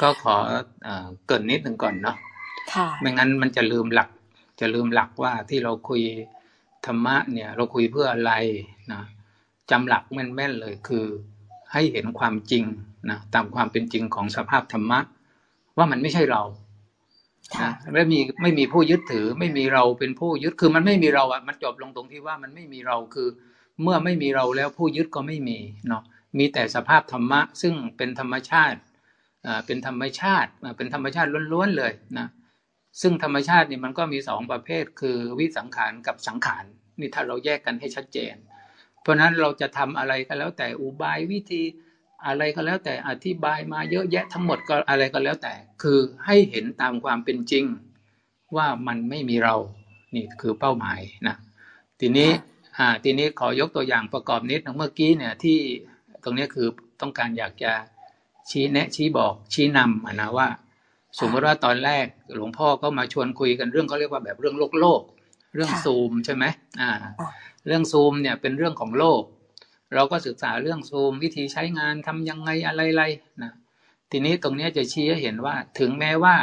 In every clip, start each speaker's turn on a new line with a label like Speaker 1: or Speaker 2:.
Speaker 1: ก็ขอเกินนิดหนึ่งก่อนเนาะไม่งั้นมันจะลืมหลัก จะลืมหลักว่าที่เราคุยธรรมะเนี่ย เราคุยเพื่ออะไรนะจำหลักแม่นๆเลยคือ ให้เห็นความจริงนะตามความเป็นจริงของสภาพธรรมะ ว่ามันไม่ใช่เรานะไม่มีไม่มีผู้ยึดถือ ไม่มีเราเป็นผู้ยึดคือมันไม่มีเราอะมันจบลงตรงที่ว่ามันไม่มีเราคือ เมื่อไม่มีเราแล้วผู้ยึดก็ไม่มีเนาะมีแต่สภาพธรรมะ ซึ่งเป็นธรรมชาติอ่า เป็นธรรมชาติเป็นธรรมชาติล้วนๆเลยนะซึ่งธรรมชาตินี่มันก็มีสองประเภท คือวิสังขารกับสังขารนี่ถ้าเราแยกกันให้ชัดเจน เพราะนั้นเราจะทำอะไรก็แล้วแต่อุบายวิธีอะไรก็แล้วแต่อธิบายมาเยอะแยะทั้งหมดก็อะไรก็แล้วแต่ คือให้เห็นตามความเป็นจริง ว่ามันไม่มีเรานี่คือเป้าหมายนะทีนี้อ่าทีนี้ขอยกตัวอย่างประกอบนิดเมื่อกี้เนี่ยที่ตรงนี้คือต้องการอยากจะ ชี้แนะชี้บอกชี้นำนะว่า สมมติว่าตอนแรกหลวงพ่อก็มาชวนคุยกันเรื่องเขาเรียกว่าแบบเรื่องโลกโลก เรื่องซูมใช่ไหมอ่า เรื่องซูมเนี่ยเป็นเรื่องของโลก เราก็ศึกษาเรื่องซูม วิธีใช้งานทำยังไงอะไรๆนะทีนี้ตรงนี้จะชี้ให้เห็นว่าถึงแม้ว่า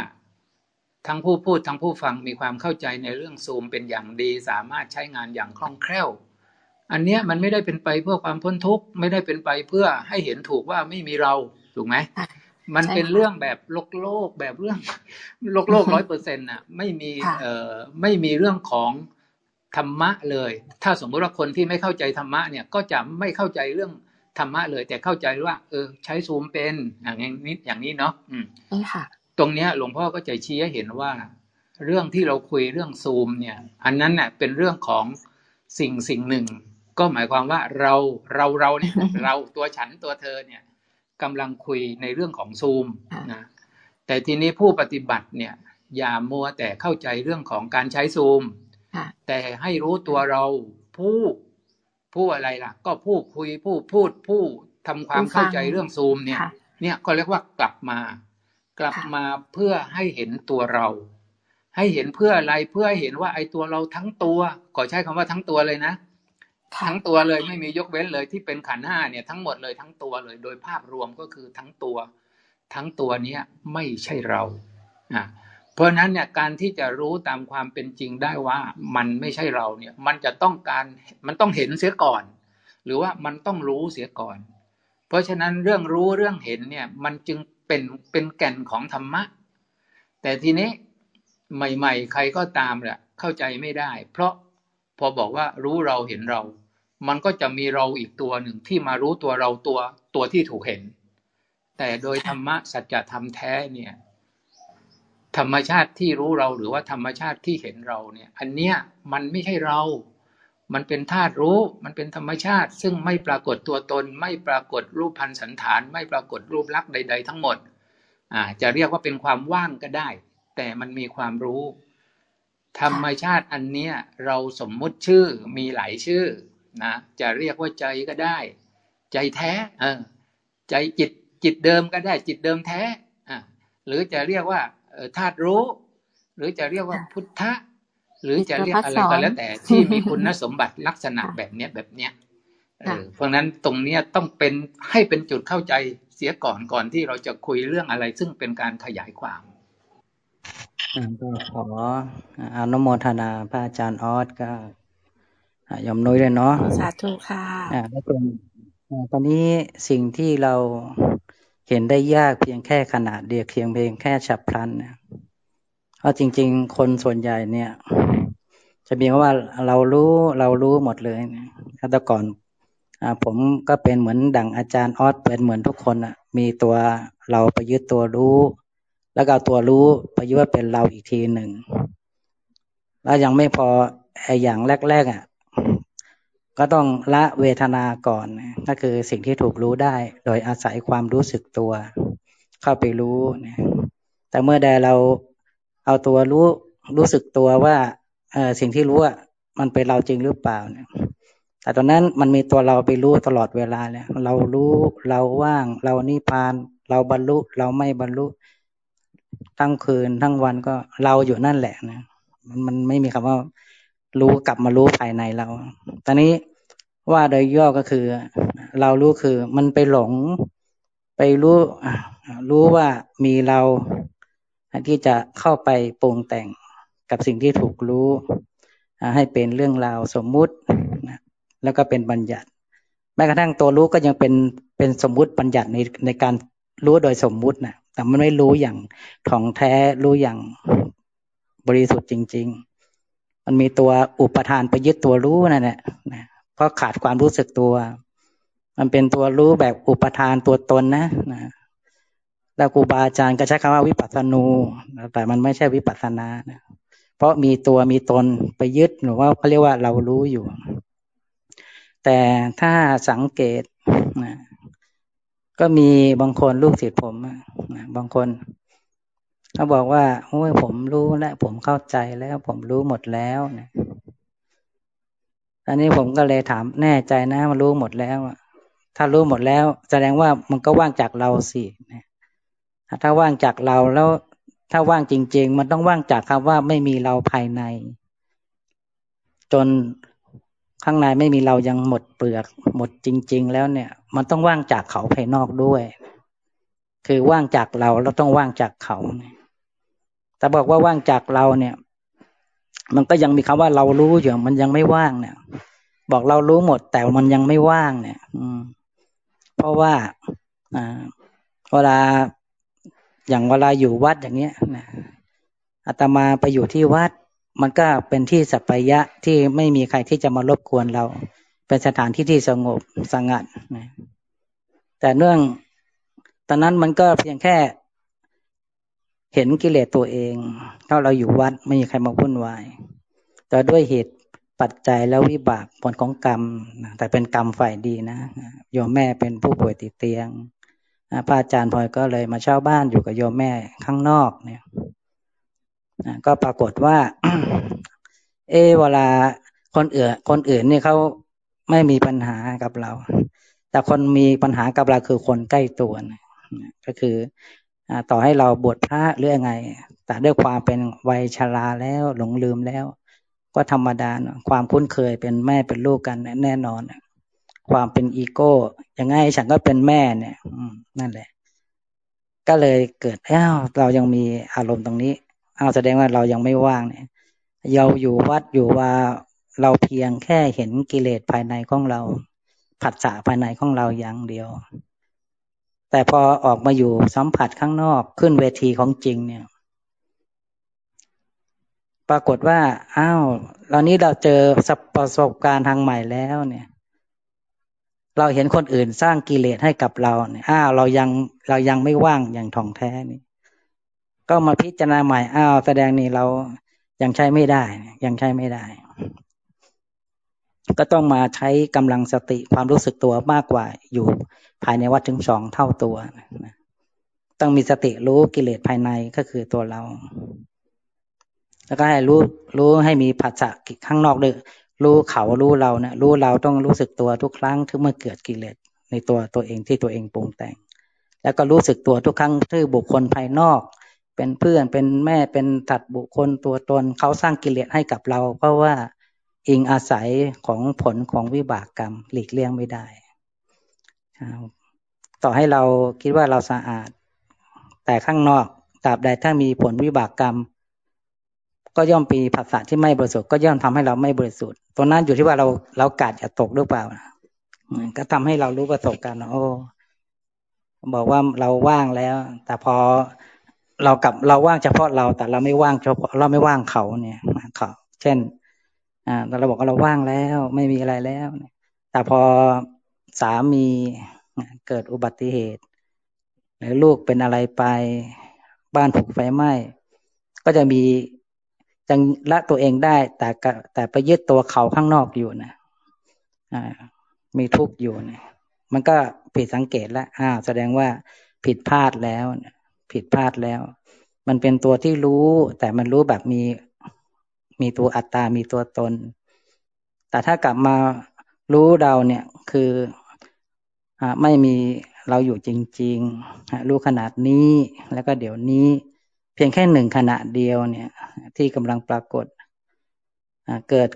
Speaker 1: ทั้งผู้พูดทั้งผู้ฟังมีความเข้าใจในเรื่องซูมเป็นอย่างดี สามารถใช้งานอย่างคล่องแคล่ว อันเนี้ยมันไม่ได้เป็นไปเพื่อความพ้นทุกข์ไม่ได้เป็นไปเพื่อให้เห็นถูกว่าไม่มีเรา ถูกไหมมันเป็นเรื่องแบบโลกโลกแบบเรื่องโลกโลกร้อยเปอร์เซ็นต์อะไม่มีเอ่อไม่มีเรื่องของธรรมะเลย ถ้าสมมติว่าคนที่ไม่เข้าใจธรรมะเนี่ยก็จะไม่เข้าใจเรื่องธรรมะเลย แต่เข้าใจว่า เออ ใช้ซูมเป็นอย่างนี้อย่างนี้เนาะอืมค่ะ ตรงเนี้ยหลวงพ่อก็จะชี้ให้เห็นว่า เรื่องที่เราคุยเรื่องซูมเนี่ย อันนั้นเน่ยเป็นเรื่องของสิ่งสิ่งหนึ่ง ก็หมายความว่าเราเราเราเนี่ยเราตัวฉันตัวเธอเนี่ย กำลังคุยในเรื่องของซูมนะแต่ทีนี้ผู้ปฏิบัติเนี่ย อย่ามัวแต่เข้าใจเรื่องของการใช้ซูม แต่ให้รู้ตัวเราผู้ผู้อะไรล่ะ ก็ผู้คุยผู้พูดผู้ทำความเข้าใจเรื่องซูมเนี่ย เนี่ยก็เรียกว่ากลับมา กลับมาเพื่อให้เห็นตัวเรา ให้เห็นเพื่ออะไรเพื่อให้เห็นว่าไอ้ตัวเราทั้งตัว ขอใช้คำว่าทั้งตัวเลยนะ ทั้งตัวเลยไม่มียกเว้นเลยที่เป็นขันห้าเนี่ยทั้งหมดเลยทั้งตัวเลยโดยภาพรวมก็คือทั้งตัว ทั้งตัวเนี้ยไม่ใช่เราอ่าเพราะนั้นเนี่ยการที่จะรู้ตามความเป็นจริงได้ว่ามันไม่ใช่เราเนี่ยมันจะต้องการมันต้องเห็นเสียก่อน หรือว่ามันต้องรู้เสียก่อน เพราะฉะนั้นเรื่องรู้เรื่องเห็นเนี่ยมันจึงเป็นเป็นแก่นของธรรมะ แต่ทีนี้ใหม่ ๆ ใครก็ตามแหละเข้าใจไม่ได้ เพราะพอบอกว่ารู้เราเห็นเรา มันก็จะมีเราอีกตัวหนึ่งที่มารู้ตัวเราตัวตัวที่ถูกเห็น แต่โดยธรรมะสัจธรรมแท้เนี่ย ธรรมชาติที่รู้เราหรือว่าธรรมชาติที่เห็นเราเนี่ย อันเนี้ยมันไม่ใช่เรา มันเป็นธาตุรู้ มันเป็นธรรมชาติ ซึ่งไม่ปรากฏตัวตน ไม่ปรากฏรูปพันสันฐาน ไม่ปรากฏรูปลักษณ์ใด ๆ ทั้งหมด อ่า จะเรียกว่าเป็นความว่างก็ได้ แต่มันมีความรู้ ธรรมชาติอันเนี้ยเราสมมุติชื่อมีหลายชื่อ นะจะเรียกว่าใจก็ได้ ใจแท้เออใจจิตจิตเดิมก็ได้จิตเดิมแท้อ่าหรือจะเรียกว่าธาตุรู้ หรือจะเรียกว่าพุทธะหรือจะเรียกอะไรก็แล้วแต่ที่มีคุณสมบัติลักษณะแบบเนี้ยแบบเนี้ยเพราะนั้นตรงเนี้ยต้องเป็นให้เป็นจุดเข้าใจเสียก่อนก่อนที่เราจะคุยเรื่องอะไร ซึ่งเป็นการขยายความ
Speaker 2: ก็ขออนุโมทนาพระอาจารย์ออสก็ ยอมนุ้ยเลยเนาะ
Speaker 3: สาธุค่ะ
Speaker 2: อ่าแล้วเป็นตอนนี้สิ่งที่เราเห็นได้ยากเพียงแค่ขนาดเดียวเพียงเพียงแค่ฉับพลันเนี่ยเพราะจริง ๆ คนส่วนใหญ่เนี่ย จะมีว่าเรารู้เรารู้หมดเลยนะแต่ก่อนอผมก็เป็นเหมือนดั่งอาจารย์ออสเป็นเหมือนทุกคนอะ มีตัวเราไปยึดตัวรู้ แล้วก็ตัวรู้ไปยึดว่าเป็นเราอีกทีหนึ่งแล้วยังไม่พอไอ้อย่างแรกๆอะ ก็ต้องละเวทนาก่อนก็คือสิ่งที่ถูกรู้ได้ โดยอาศัยความรู้สึกตัว เข้าไปรู้นะแต่เมื่อใดเราเอาตัวรู้รู้สึกตัวว่าเออสิ่งที่รู้อะมันเป็นเราจริงหรือเปล่าเนี่ยแต่ตอนนั้นมันมีตัวเราไปรู้ตลอดเวลาเลยเรารู้เราว่าง เรานิพาน เราบรรลุ เราไม่บรรลุทั้งคืนทั้งวันก็เราอยู่นั่นแหละนะมันไม่มีคำว่า รู้กลับมารู้ภายในเรา ตอนนี้ว่าโดยย่อก็คือ เรารู้คือมันไปหลง ไปรู้รู้ว่ามีเราที่จะเข้าไปปรุงแต่งกับสิ่งที่ถูกรู้ ให้เป็นเรื่องราวสมมุติแล้วก็เป็นบัญญัติแม้กระทั่งตัวรู้ก็ยังเป็นเป็นสมมุติบัญญัติในในการรู้โดยสมมุตินะแต่มันไม่รู้อย่างถ่องแท้รู้อย่างบริสุทธิ์จริง ๆ มันมีตัวอุปทานไปยึดตัวรู้นั่นแหละเพราะขาดความรู้สึกตัว มันเป็นตัวรู้แบบอุปทานตัวตนนะนะแล้วครูบาอาจารย์ก็ใช้คำว่าวิปัสสนู แต่มันไม่ใช่วิปัสสนานะเพราะมีตัวมีตนไปยึดหรือว่าเขาเรียกว่าเรารู้อยู่ แต่ถ้าสังเกตนะก็มีบางคนลูกศิษย์ผมนะบางคน เขาบอกว่าโอ้ยผมรู้แล้วผมเข้าใจแล้วผมรู้หมดแล้วนะอันนี้ผมก็เลยถามแน่ใจนะมันรู้หมดแล้วถ้ารู้หมดแล้ว แสดงว่ามันก็ว่างจากเราสิถ้าว่างจากเราแล้ว ถ้าว่างจริง ๆ มันต้องว่างจากคำว่าไม่มีเราภายใน จนข้างในไม่มีเรายังหมดเปลือกหมดจริง ๆ แล้วเนี่ย มันต้องว่างจากเขาภายนอกด้วย คือว่างจากเราแล้วต้องว่างจากเขา แต่บอกว่าว่างจากเราเนี่ย มันก็ยังมีคำว่าเรารู้อยู่มันยังไม่ว่างเนี่ย บอกเรารู้หมด แต่มันยังไม่ว่างเนี่ย อืม เพราะว่าอ่าเวลาอย่างเวลาอยู่วัดอย่างเงี้ยนะอาตมาไปอยู่ที่วัด มันก็เป็นที่สัปยะที่ไม่มีใครที่จะมารบกวนเรา เป็นสถานที่ที่สงบสงัดนะแต่เนื่องตอนนั้นมันก็เพียงแค่ เห็นกิเลสตัวเอง ถ้าเราอยู่วัดไม่มีใครมาวุ่นวาย แต่ด้วยเหตุปัจจัยแล้ววิบากผลของกรรม แต่เป็นกรรมฝ่ายดีนะโยมแม่เป็นผู้ป่วยติดเตียงพระอาจารย์พลอยก็เลยมาเช่าบ้านอยู่กับโยมแม่ข้างนอกเนี่ยก็ปรากฏว่า เอเวลาคนอื่น คนอื่นนี่เขาไม่มีปัญหากับเรา แต่คนมีปัญหากับเราคือคนใกล้ตัวนะก็คือ ต่อให้เราบวชพระหรือยังไง แต่ด้วยความเป็นวัยชราแล้วหลงลืมแล้ว ก็ธรรมดาความคุ้นเคยเป็นแม่เป็นลูกกันแน่นอน ความเป็นอีโก้ยังไงฉันก็เป็นแม่เนี่ยอืนั่นแหละ ก็เลยเกิดอ้าวเรายังมีอารมณ์ตรงนี้อ้าแสดงว่าเรายังไม่ว่างเนี่ยเราอยู่วัดอยู่ว่าเราเพียงแค่เห็นกิเลสภายในของเราผัสสะภายในของเราอย่างเดียว แต่พอออกมาอยู่สัมผัสข้างนอกขึ้นเวทีของจริงเนี่ย ปรากฏว่าอ้าวเรานี้เราเจอประสบการณ์ทางใหม่แล้วเนี่ย เราเห็นคนอื่นสร้างกิเลสให้กับเราเนี่ยอ้าวเรายังเรายังไม่ว่างอย่างท่องแท้นี่ ก็มาพิจารณาใหม่อ้าวแสดงนี่เรายังใช้ไม่ได้ ยังใช้ไม่ได้ ก็ต้องมาใช้กำลังสติความรู้สึกตัวมากกว่าอยู่ ภายในวัดถึงสองเท่าตัวนะต้องมีสติรู้กิเลสภายในก็คือตัวเรา แล้วก็ให้รู้รู้ให้มีผัสสะข้างนอกด้วยรู้เขารู้เราเนะี่ยรู้เราต้องรู้สึกตัวทุกครั้งที่เมื่อเกิดกิเลสในตัวตัวเองที่ตัวเองปรุงแต่ง แล้วก็รู้สึกตัวทุกครั้งที่บุคคลภายนอก เป็นเพื่อนเป็นแม่เป็นตัดบุคคลตัวตนเขาสร้างกิเลสให้กับเรา เพราะว่าอิงอาศัยของผลของวิบากกรรมหลีกเลี่ยงไม่ได้ ต่อให้เราคิดว่าเราสะอาด แต่ข้างนอกตราบใดถ้ามีผลวิบากกรรม ก็ย่อมปีภาษาที่ไม่บริสุทธิ์ก็ย่อมทำให้เราไม่บริสุทธิ์ตรงนั้นอยู่ที่ว่าเราเรากาดจะตกหรือเปล่าก็ทำให้เรารู้ประสบการณ์โอ้บอกว่าเราว่างแล้ว แต่พอเรากับเราว่างเฉพาะเรา แต่เราไม่ว่างเฉพาะเราไม่ว่างเขาเนี่ยเขาเช่น อ่าเราบอกว่าเราว่างแล้ว ไม่มีอะไรแล้วแต่พอ สามีเกิดอุบัติเหตุ หรือลูกเป็นอะไรไปบ้านถูกไฟไหม้ก็จะมียังละตัวเองได้ แต่แต่ไปยึดตัวเขาข้างนอกอยู่นะอ่ามีทุกข์อยู่นะมันก็ผิดสังเกตแล้วอ้าวแสดงว่าผิดพลาดแล้วผิดพลาดแล้ว มันเป็นตัวที่รู้ แต่มันรู้แบบมีมีตัวอัตตา มีตัวตน แต่ถ้ากลับมารู้เราเนี่ยคือ ไม่มีเราอยู่จริงๆรู้ขนาดนี้แล้วก็เดี๋ยวนี้ เพียงแค่หนึ่งขณะเดียวเนี่ย ที่กำลังปรากฏเกิด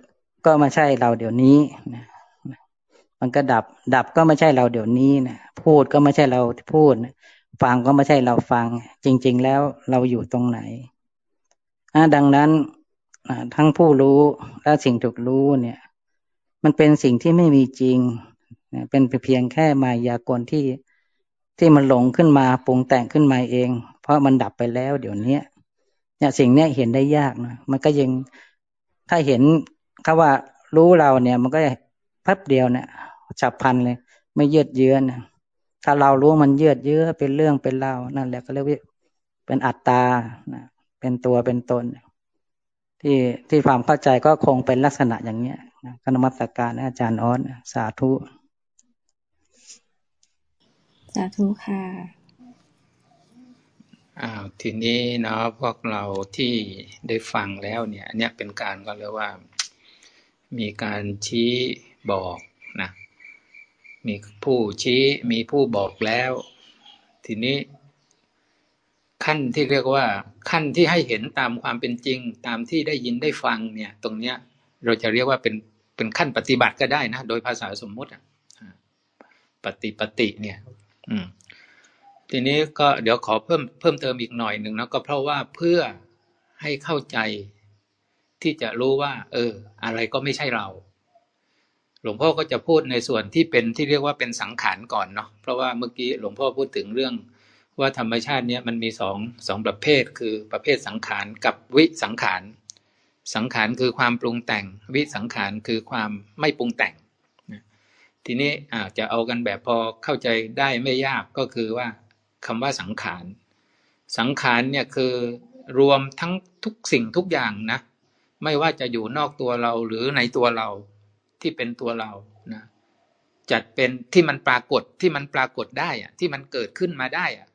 Speaker 2: ก็ไม่ใช่เราเดี๋ยวนี้นะมันก็ดับ ดับก็ไม่ใช่เราเดี๋ยวนี้นะพูดก็ไม่ใช่เราพูดฟังก็ไม่ใช่เราฟัง จริง ๆ แล้วเราอยู่ตรงไหนดังนั้นทั้งผู้รู้และสิ่งถูกรู้เนี่ย มันเป็นสิ่งที่ไม่มีจริง เป็นเพียงแค่มายากลที่ที่มันหลงขึ้นมาปรุงแต่งขึ้นมาเอง เพราะมันดับไปแล้วเดี๋ยวนี้เนี่ยสิ่งเนี้ยเห็นได้ยากนะมันก็ยังถ้าเห็นคาว่ารู้เราเนี่ย มันก็แป๊บเดียวเนี่ยฉับพันเลย ไม่เยืดเยื้อนะถ้าเรารู้มันเยืดเยื้อเป็นเรื่องเป็นเรานั่นแหละก็เรียกว่าเป็นอัตตานะเป็นตัวเป็นตน ที่ที่ความเข้าใจก็คงเป็นลักษณะอย่างเนี้ยคณมัสการอาจารย์ออสสาธุ
Speaker 3: สาธุค่ะ
Speaker 1: อ้าวทีนี้เนาะพวกเราที่ได้ฟังแล้วเนี่ยเนี่ยเป็นการก็เรียกว่า มีการชี้บอกนะมีผู้ชี้มีผู้บอกแล้ว ทีนี้ขั้นที่เรียกว่า ขั้นที่ให้เห็นตามความเป็นจริง ตามที่ได้ยินได้ฟังเนี่ย ตรงเนี้ย เราจะเรียกว่าเป็นเป็นขั้นปฏิบัติก็ได้นะ โดยภาษาสมมุติอะปฏิปฏิเนี่ย ทีนี้ก็เดี๋ยวขอเพิ่มเพิ่มเติมอีกหน่อยหนึ่งนะก็เพราะว่าเพื่อให้เข้าใจที่จะรู้ว่า เออ อะไรก็ไม่ใช่เรา หลวงพ่อก็จะพูดในส่วนที่เป็นที่เรียกว่าเป็นสังขารก่อนเนาะเพราะว่าเมื่อกี้หลวงพ่อพูดถึงเรื่อง ว่าธรรมชาติเนี้ยมันมีสองสองประเภท คือประเภทสังขารกับวิสังขารสังขารคือความปรุงแต่ง วิสังขารคือความไม่ปรุงแต่ง ทีนี้อาจจะเอากันแบบพอเข้าใจได้ไม่ยากก็คือว่าคำว่าสังขาร สังขารเนี่ยคือรวมทั้งทุกสิ่งทุกอย่างนะ ไม่ว่าจะอยู่นอกตัวเราหรือในตัวเราที่เป็นตัวเรานะจัดเป็นที่มันปรากฏที่มันปรากฏได้อะที่มันเกิดขึ้นมาได้อะ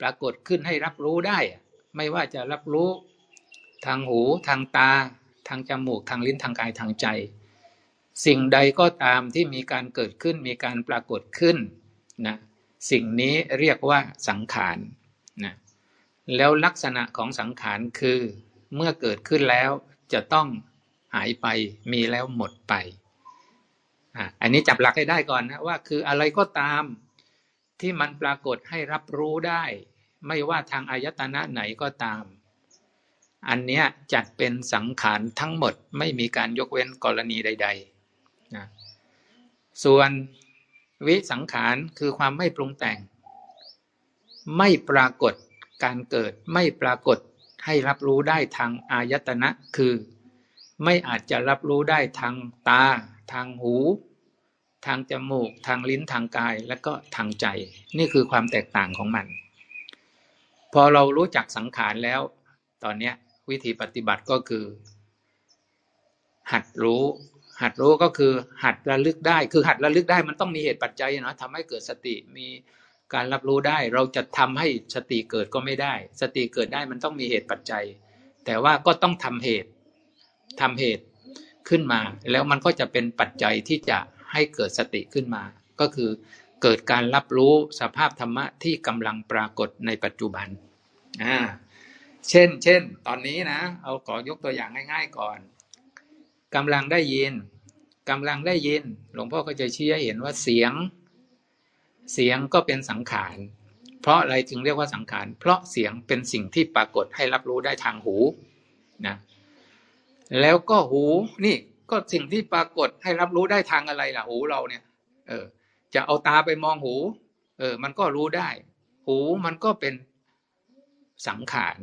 Speaker 1: ปรากฏขึ้นให้รับรู้ได้อะไม่ว่าจะรับรู้ทางหูทางตา ทางจมูกทางลิ้นทางกายทางใจ สิ่งใดก็ตามที่มีการเกิดขึ้นมีการปรากฏขึ้นนะสิ่งนี้เรียกว่าสังขารนะแล้วลักษณะของสังขารคือเมื่อเกิดขึ้นแล้วจะต้องหายไปมีแล้วหมดไปอันนี้จับหลักให้ได้ก่อนนะว่าคืออะไรก็ตามที่มันปรากฏให้รับรู้ได้ ไม่ว่าทางอายตนะไหนก็ตาม อันเนี้ยจัดเป็นสังขารทั้งหมดไม่มีการยกเว้นกรณีใด ๆ นะส่วนวิสังขารคือความไม่ปรุงแต่ง ไม่ปรากฏการเกิดไม่ปรากฏให้รับรู้ได้ทางอายตนะคือ ไม่อาจจะรับรู้ได้ทางตา ทางหู ทางจมูก ทางลิ้นทางกายและก็ทางใจ นี่คือความแตกต่างของมัน พอเรารู้จักสังขารแล้ว ตอนนี้วิธีปฏิบัติก็คือ หัดรู้ หัดรู้ก็คือหัดระลึกได้ คือหัดระลึกได้มันต้องมีเหตุปัจจัยนะทำให้เกิดสติมีการรับรู้ได้ เราจะทำให้สติเกิดก็ไม่ได้ สติเกิดได้มันต้องมีเหตุปัจจัย แต่ว่าก็ต้องทำเหตุทำเหตุขึ้นมา แล้วมันก็จะเป็นปัจจัยที่จะให้เกิดสติขึ้นมา ก็คือเกิดการรับรู้สภาพธรรมะที่กำลังปรากฏในปัจจุบันอ่าเช่น เช่น ตอนนี้นะ เอาขอยกตัวอย่างง่าย ๆ ก่อน กำลังได้ยินกำลังได้ยิน หลวงพ่อก็จะชี้ให้เห็นว่าเสียง เสียงก็เป็นสังขาร เพราะอะไรจึงเรียกว่าสังขาร เพราะเสียงเป็นสิ่งที่ปรากฏให้รับรู้ได้ทางหูนะแล้วก็หูนี่ก็สิ่งที่ปรากฏให้รับรู้ได้ทางอะไรล่ะหูเราเนี่ย เออ จะเอาตาไปมองหู เออ มันก็รู้ได้ หูมันก็เป็นสังขาร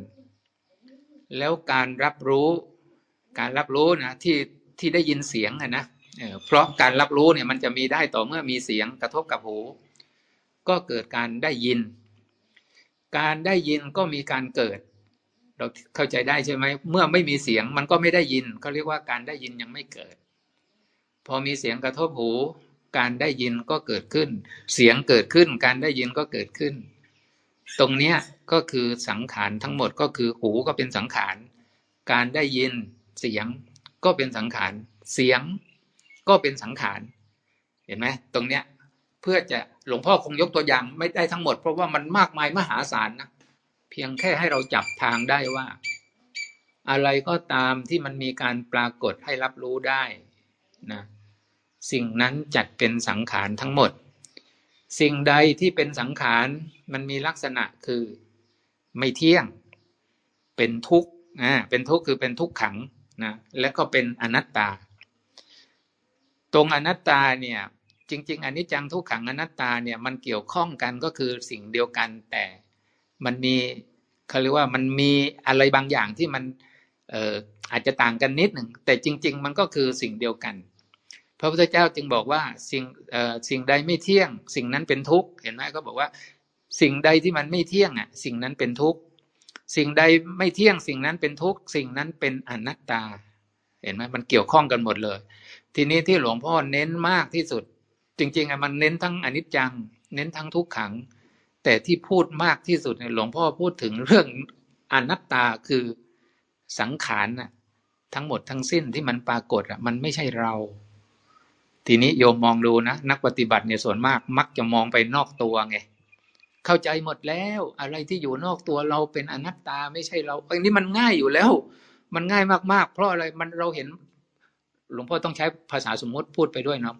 Speaker 1: แล้วการรับรู้ การรับรู้นะที่ที่ได้ยินเสียงนะเพราะการรับรู้เนี่ยมันจะมีได้ต่อเมื่อมีเสียงกระทบกับหู ก็เกิดการได้ยิน การได้ยินก็มีการเกิด เราเข้าใจได้ใช่ไหมเมื่อไม่มีเสียงมันก็ไม่ได้ยินเขาเรียกว่าการได้ยินยังไม่เกิด พอมีเสียงกระทบหู การได้ยินก็เกิดขึ้น เสียงเกิดขึ้น การได้ยินก็เกิดขึ้น ตรงเนี้ยก็คือสังขารทั้งหมดก็คือหูก็เป็นสังขารการได้ยิน เสียงก็เป็นสังขาร เสียงก็เป็นสังขาร เห็นไหมตรงเนี้ยเพื่อจะหลวงพ่อคงยกตัวอย่างไม่ได้ทั้งหมด เพราะว่ามันมากมายมหาศาลนะเพียงแค่ให้เราจับทางได้ว่า อะไรก็ตามที่มันมีการปรากฏให้รับรู้ได้นะสิ่งนั้นจัดเป็นสังขารทั้งหมด สิ่งใดที่เป็นสังขารมันมีลักษณะคือไม่เที่ยง เป็นทุกข์อ่าเป็นทุกข์คือเป็นทุกขัง นะและก็เป็นอนัตตา ตรงอนัตตาเนี่ยจริง ๆอันนี้จังทุกขังอนัตตาเนี่ยมันเกี่ยวข้องกันก็คือสิ่งเดียวกัน แต่มันมีเขาเรียกว่ามันมีอะไรบางอย่างที่มันเอ่ออาจจะต่างกันนิดหนึ่งแต่จริง ๆ มันก็คือสิ่งเดียวกัน พระพุทธเจ้าจึงบอกว่าสิ่งเอ่อสิ่งใดไม่เที่ยง สิ่งนั้นเป็นทุกข์เห็นไหมก็บอกว่า สิ่งใดที่มันไม่เที่ยงอะสิ่งนั้นเป็นทุกข์ สิ่งใดไม่เที่ยงสิ่งนั้นเป็นทุกข์สิ่งนั้นเป็นอนัตตา เห็นไหมมันเกี่ยวข้องกันหมดเลย ทีนี้ที่หลวงพ่อเน้นมากที่สุด จริงๆอะมันเน้นทั้งอนิจจัง เน้นทั้งทุกขัง แต่ที่พูดมากที่สุดเนี่ยหลวงพ่อพูดถึงเรื่องอนัตตาคือสังขารน่ะทั้งหมดทั้งสิ้นที่มันปรากฏอะมันไม่ใช่เรา ทีนี้โยมมองดูนะ นักปฏิบัติเนี่ยส่วนมากมักจะมองไปนอกตัวไง เข้าใจหมดแล้ว อะไรที่อยู่นอกตัวเราเป็นอนัตตาไม่ใช่เราอันนี้มันง่ายอยู่แล้ว มันง่ายมากๆ เพราะอะไรมันเราเห็น หลวงพ่อต้องใช้ภาษาสมมติพูดไปด้วยเนาะ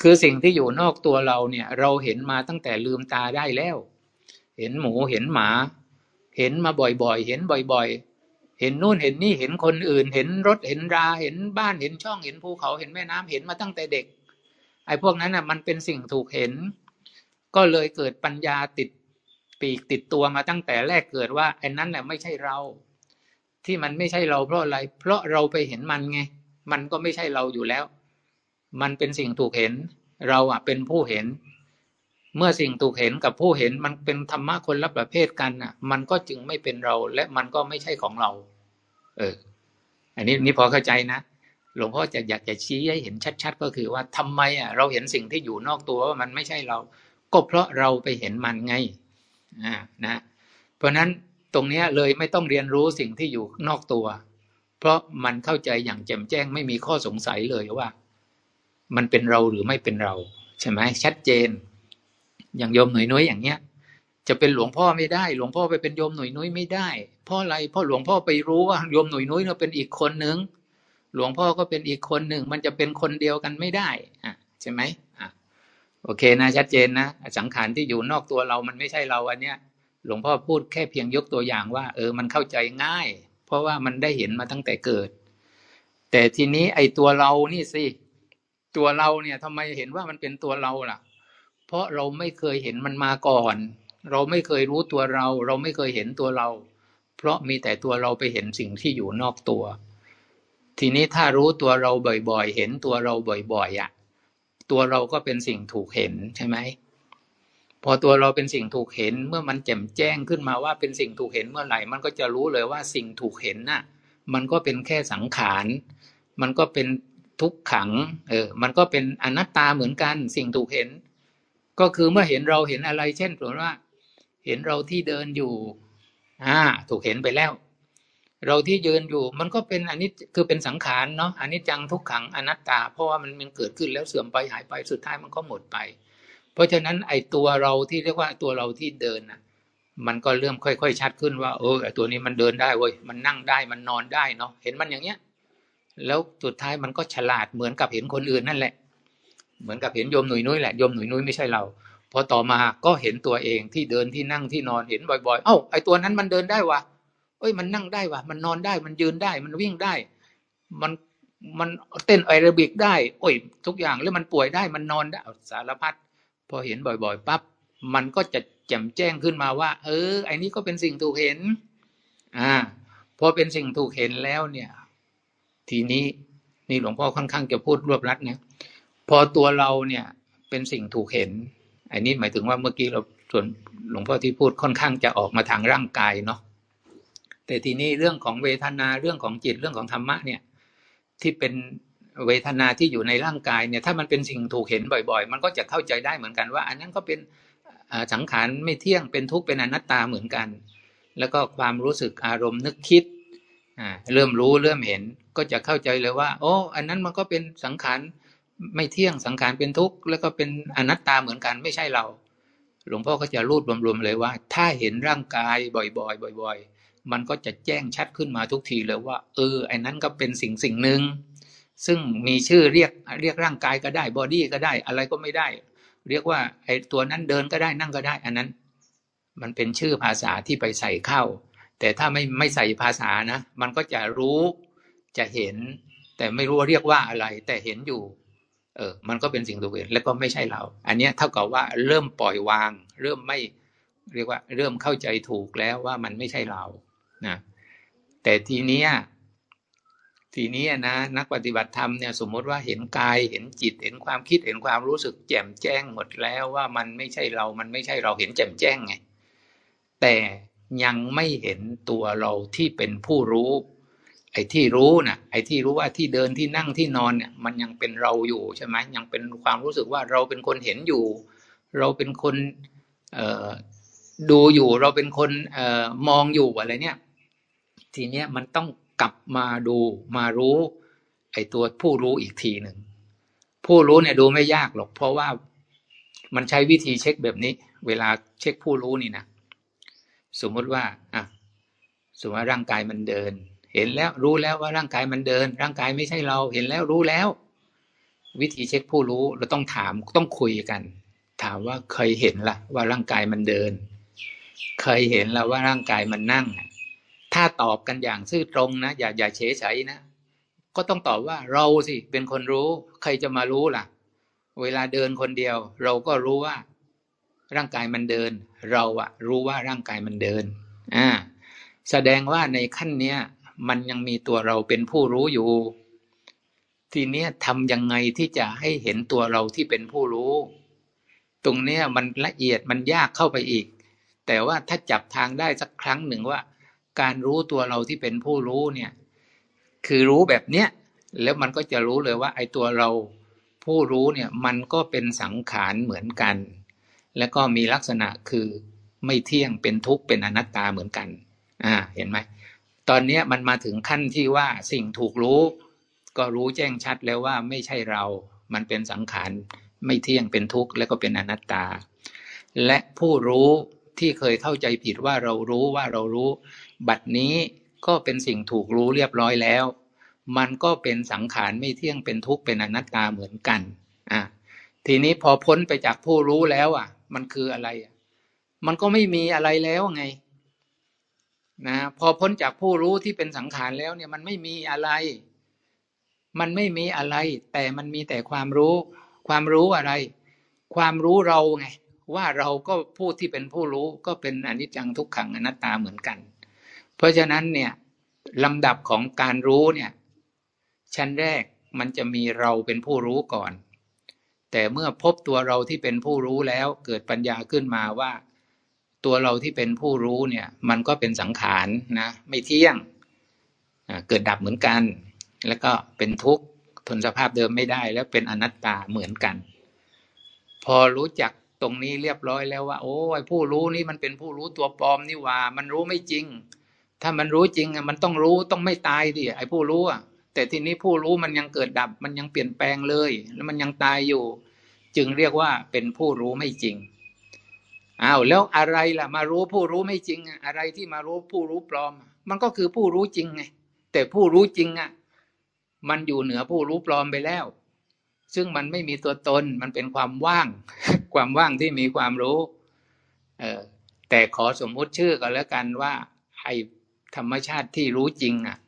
Speaker 1: คือสิ่งที่อยู่นอกตัวเราเนี่ย เราเห็นมาตั้งแต่ลืมตาได้แล้ว เห็นหมูเห็นหมา เห็นมาบ่อยๆ เห็นบ่อย ๆ เห็นนู่นเห็นนี่เห็นคนอื่น เห็นรถเห็นรา เห็นบ้านเห็นช่องเห็นภูเขาเห็นแม่น้ำเห็นมาตั้งแต่เด็กไอ้พวกนั้นอะมันเป็นสิ่งถูกเห็น ก็เลยเกิดปัญญาติดปีกติดตัวมาตั้งแต่แรกเกิดว่าไอ้นั้นแหละไม่ใช่เรา ที่มันไม่ใช่เราเพราะอะไร เพราะเราไปเห็นมันไง มันก็ไม่ใช่เราอยู่แล้ว มันเป็นสิ่งถูกเห็น เราอะเป็นผู้เห็น เมื่อสิ่งถูกเห็นกับผู้เห็นมันเป็นธรรมะคนละประเภทกันอะ มันก็จึงไม่เป็นเรา และมันก็ไม่ใช่ของเรา เออ อันนี้นี่พอเข้าใจนะหลวงพ่อจะอยากจะชี้ให้เห็นชัด ๆ ก็คือว่าทำไมอะเราเห็นสิ่งที่อยู่นอกตัวว่ามันไม่ใช่เรา ก็เพราะเราไปเห็นมันไงอ่านะ เพราะนั้นตรงนี้เลยไม่ต้องเรียนรู้สิ่งที่อยู่นอกตัว เพราะมันเข้าใจอย่างแจ่มแจ้งไม่มีข้อสงสัยเลยว่า มันเป็นเราหรือไม่เป็นเรา ใช่ไหมชัดเจน อย่างโยมหน่วยน้อยอย่างเนี้ย จะเป็นหลวงพ่อไม่ได้ หลวงพ่อไปเป็นโยมหน่วยน้อยไม่ได้เพราะอะไรเพราะหลวงพ่อไปรู้ว่าโยมหน่วยน้อยเราเป็นอีกคนนึงหลวงพ่อก็เป็นอีกคนหนึ่งมันจะเป็นคนเดียวกันไม่ได้อะใช่ไหม โอเคนะ ชัดเจนนะ สังขารที่อยู่นอกตัวเรามันไม่ใช่เราอันเนี้ย หลวงพ่อพูดแค่เพียงยกตัวอย่างว่า เออมันเข้าใจง่าย เพราะว่ามันได้เห็นมาตั้งแต่เกิด แต่ทีนี้ไอ้ตัวเรานี่สิตัวเราเนี่ยทำไมเห็นว่ามันเป็นตัวเราล่ะ เพราะเราไม่เคยเห็นมันมาก่อน เราไม่เคยรู้ตัวเรา เราไม่เคยเห็นตัวเรา เพราะมีแต่ตัวเราไปเห็นสิ่งที่อยู่นอกตัว ทีนี้ถ้ารู้ตัวเราบ่อยๆ เห็นตัวเราบ่อยๆอะ ตัวเราก็เป็นสิ่งถูกเห็นใช่ไหมพอตัวเราเป็นสิ่งถูกเห็นเมื่อมันแจ่มแจ้งขึ้นมาว่าเป็นสิ่งถูกเห็นเมื่อไหร่ มันก็จะรู้เลยว่าสิ่งถูกเห็นน่ะ มันก็เป็นแค่สังขาร มันก็เป็นทุกขัง เออ มันก็เป็นอนัตตาเหมือนกัน สิ่งถูกเห็น ก็คือเมื่อเห็นเราเห็นอะไร เช่นสมมติว่า เห็นเราที่เดินอยู่ อ่า ถูกเห็นไปแล้ว เราที่ยืนอยู่มันก็เป็นอันนี้คือเป็นสังขารเนาะอันนี้จังทุกขังอนัตตา เพราะว่ามันมันเกิดขึ้นแล้วเสื่อมไปหายไปสุดท้ายมันก็หมดไป เพราะฉะนั้นไอ้ตัวเราที่เรียกว่าตัวเราที่เดินน่ะมันก็เริ่มค่อยๆชัดขึ้นว่าเออไอ้ตัวนี้มันเดินได้เว้ยมันนั่งได้มันนอนได้เนาะเห็นมันอย่างเงี้ย แล้วสุดท้ายมันก็ฉลาดเหมือนกับเห็นคนอื่นนั่นแหละ เหมือนกับเห็นโยมหนุ่ยนุ้ยแหละโยมหนุ่ยนุ้ยไม่ใช่เราพอต่อมาก็เห็นตัวเองที่เดินที่นั่งที่นอนเห็นบ่อย ๆ เอ้าไอ้ตัวนั้นมันเดินได้วะ เอ้ยมันนั่งได้วะมันนอนได้ มันยืนได้ มันวิ่งได้ มันมันเต้นไอรบิกได้โอ้ย ทุกอย่างแล้วมันป่วยได้มันนอนได้สารพัดพอเห็นบ่อยๆปั๊บมันก็จะแจ่มแจ้งขึ้นมาว่า เออไอ้นี้ก็เป็นสิ่งถูกเห็น อ่าพอเป็นสิ่งถูกเห็นแล้วเนี่ย ทีนี้นี่หลวงพ่อค่อนข้างจะพูดรวบรัดนะพอตัวเราเนี่ยเป็นสิ่งถูกเห็นอันนี้หมายถึงว่าเมื่อกี้เราส่วนหลวงพ่อที่พูดค่อนข้างจะออกมาทางร่างกายเนาะ แต่ทีนี้เรื่องของเวทนาเรื่องของจิตเรื่องของธรรมะเนี่ยที่เป็นเวทนาที่อยู่ในร่างกายเนี่ยถ้ามันเป็นสิ่งถูกเห็นบ่อยๆ มันก็จะเข้าใจได้เหมือนกันว่า อันนั้นก็เป็นสังขารไม่เที่ยงเป็นทุกข์เป็นอนัตตาเหมือนกัน แล้วก็ความรู้สึกอารมณ์นึกคิดเริ่มรู้เริ่มเห็นก็จะเข้าใจเลยว่า โอ้อันนั้นมันก็เป็นสังขารไม่เที่ยงสังขารเป็นทุกข์แล้วก็เป็นอนัตตาเหมือนกันไม่ใช่เรา หลวงพ่อก็จะรูดรวมๆเลยว่า ถ้าเห็นร่างกายบ่อยๆบ่อยๆ มันก็จะแจ้งชัดขึ้นมาทุกทีเลยว่า เออไอ้นั้นก็เป็นสิ่งสิ่งหนึ่งซึ่งมีชื่อเรียกเรียกร่างกายก็ได้ body ก็ได้อะไรก็ไม่ได้ เรียกว่าไอ้ตัวนั้นเดินก็ได้นั่งก็ได้ อันนั้น มันเป็นชื่อภาษาที่ไปใส่เข้า แต่ถ้าไม่ไม่ใส่ภาษานะ มันก็จะรู้จะเห็น แต่ไม่รู้เรียกว่าอะไร แต่เห็นอยู่ เออ มันก็เป็นสิ่งถูกเห็นแล้วก็ไม่ใช่เรา อันนี้เท่ากับว่าเริ่มปล่อยวาง เริ่มไม่เรียกว่า เริ่มเข้าใจถูกแล้วว่ามันไม่ใช่เรา นะแต่ทีเนี้ยทีนี้นะนักปฏิบัติธรรมเนี่ยสมมติว่าเห็นกายเห็นจิต เห็นความคิดเห็นความรู้สึกแจ่มแจ้งหมดแล้วว่ามันไม่ใช่เรา มันไม่ใช่เราเห็นแจ่มแจ้งไงแต่ยังไม่เห็นตัวเราที่เป็นผู้รู้ ไอ้ที่รู้นะ่ะไอ้ที่รู้ว่าที่เดินที่นั่งที่นอนเนี่ยมันยังเป็นเราอยู่ใช่ไหมยังเป็นความรู้สึกว่าเราเป็นคนเห็นอยู่ เราเป็นคนดูอยู่เราเป็นคนออมองอยู่อะไรเนี่ย ทีเนี้ยมันต้องกลับมาดูมารู้ ไอ้ตัวผู้รู้อีกทีหนึ่งผู้รู้เนี่ยดูไม่ยากหรอก เพราะว่ามันใช้วิธีเช็คแบบนี้ เวลาเช็คผู้รู้นี่นะสมมติว่าอะสมมติว่าร่างกายมันเดิน เห็นแล้วรู้แล้วว่าร่างกายมันเดิน ร่างกายไม่ใช่เรา เห็นแล้วรู้แล้ว วิธีเช็คผู้รู้เราต้องถามต้องคุยกัน ถามว่าเคยเห็นละว่าร่างกายมันเดิน เคยเห็นแล้วว่าร่างกายมันนั่ง ถ้าตอบกันอย่างซื่อตรงนะอย่าอย่าเฉยเฉยนะ ก็ต้องตอบว่าเราสิเป็นคนรู้ ใครจะมารู้ล่ะ เวลาเดินคนเดียว เราก็รู้ว่า ร่างกายมันเดิน เราอะรู้ว่าร่างกายมันเดินอ่าแสดงว่าในขั้นเนี้ยมันยังมีตัวเราเป็นผู้รู้อยู่ ทีเนี้ยทำยังไงที่จะให้เห็นตัวเราที่เป็นผู้รู้ ตรงเนี้ยมันละเอียดมันยากเข้าไปอีก แต่ว่าถ้าจับทางได้สักครั้งหนึ่งว่า การรู้ตัวเราที่เป็นผู้รู้เนี่ย คือรู้แบบเนี้ยแล้วมันก็จะรู้เลยว่า ไอ้ตัวเราผู้รู้เนี่ย มันก็เป็นสังขารเหมือนกัน แล้วก็มีลักษณะคือไม่เที่ยงเป็นทุกข์เป็นอนัตตาเหมือนกัน อ่า เห็นไหมตอนนี้มันมาถึงขั้นที่ว่าสิ่งถูกรู้ ก็รู้แจ้งชัดแล้วว่าไม่ใช่เรา มันเป็นสังขารไม่เที่ยงเป็นทุกข์แล้วก็เป็นอนัตตา และผู้รู้ที่เคยเข้าใจผิดว่าเรารู้ว่าเรารู้ บัดนี้ก็เป็นสิ่งถูกรู้เรียบร้อยแล้ว มันก็เป็นสังขารไม่เที่ยงเป็นทุกข์เป็นอนัตตาเหมือนกันอะทีนี้พอพ้นไปจากผู้รู้แล้ว อะ มันคืออะไรมันก็ไม่มีอะไรแล้วไงนะพอพ้นจากผู้รู้ที่เป็นสังขารแล้วเนี่ยมันไม่มีอะไร มันไม่มีอะไร แต่มันมีแต่ความรู้ ความรู้อะไร ความรู้เราไง ว่าเราก็ผู้ที่เป็นผู้รู้ก็เป็นอนิจจังทุกขังอนัตตาเหมือนกัน เพราะฉะนั้นเนี่ยลำดับของการรู้เนี่ย ชั้นแรกมันจะมีเราเป็นผู้รู้ก่อน แต่เมื่อพบตัวเราที่เป็นผู้รู้แล้วเกิดปัญญาขึ้นมาว่า ตัวเราที่เป็นผู้รู้เนี่ย มันก็เป็นสังขารนะ ไม่เที่ยงเกิดดับเหมือนกัน แล้วก็เป็นทุกข์ทนสภาพเดิมไม่ได้ แล้วเป็นอนัตตาเหมือนกัน พอรู้จักตรงนี้เรียบร้อยแล้วว่า โอ้ยผู้รู้นี่มันเป็นผู้รู้ตัวปลอมนี่ว่า มันรู้ไม่จริง ถ้ามันรู้จริงอะมันต้องรู้ต้องไม่ตายดิไอ้ผู้รู้อะแต่ทีนี้ผู้รู้มันยังเกิดดับ มันยังเปลี่ยนแปลงเลย แล้วมันยังตายอยู่ จึงเรียกว่าเป็นผู้รู้ไม่จริงอ้าวแล้วอะไรล่ะ มารู้ผู้รู้ไม่จริง อะไรที่มารู้ผู้รู้ปลอม มันก็คือผู้รู้จริงไงแต่ผู้รู้จริงอะมันอยู่เหนือผู้รู้ปลอมไปแล้ว ซึ่งมันไม่มีตัวตนมันเป็นความว่าง ความว่างที่มีความรู้ เออแต่ขอสมมุติชื่อกันแล้วกันว่าไอ ธรรมชาติที่รู้จริงอะ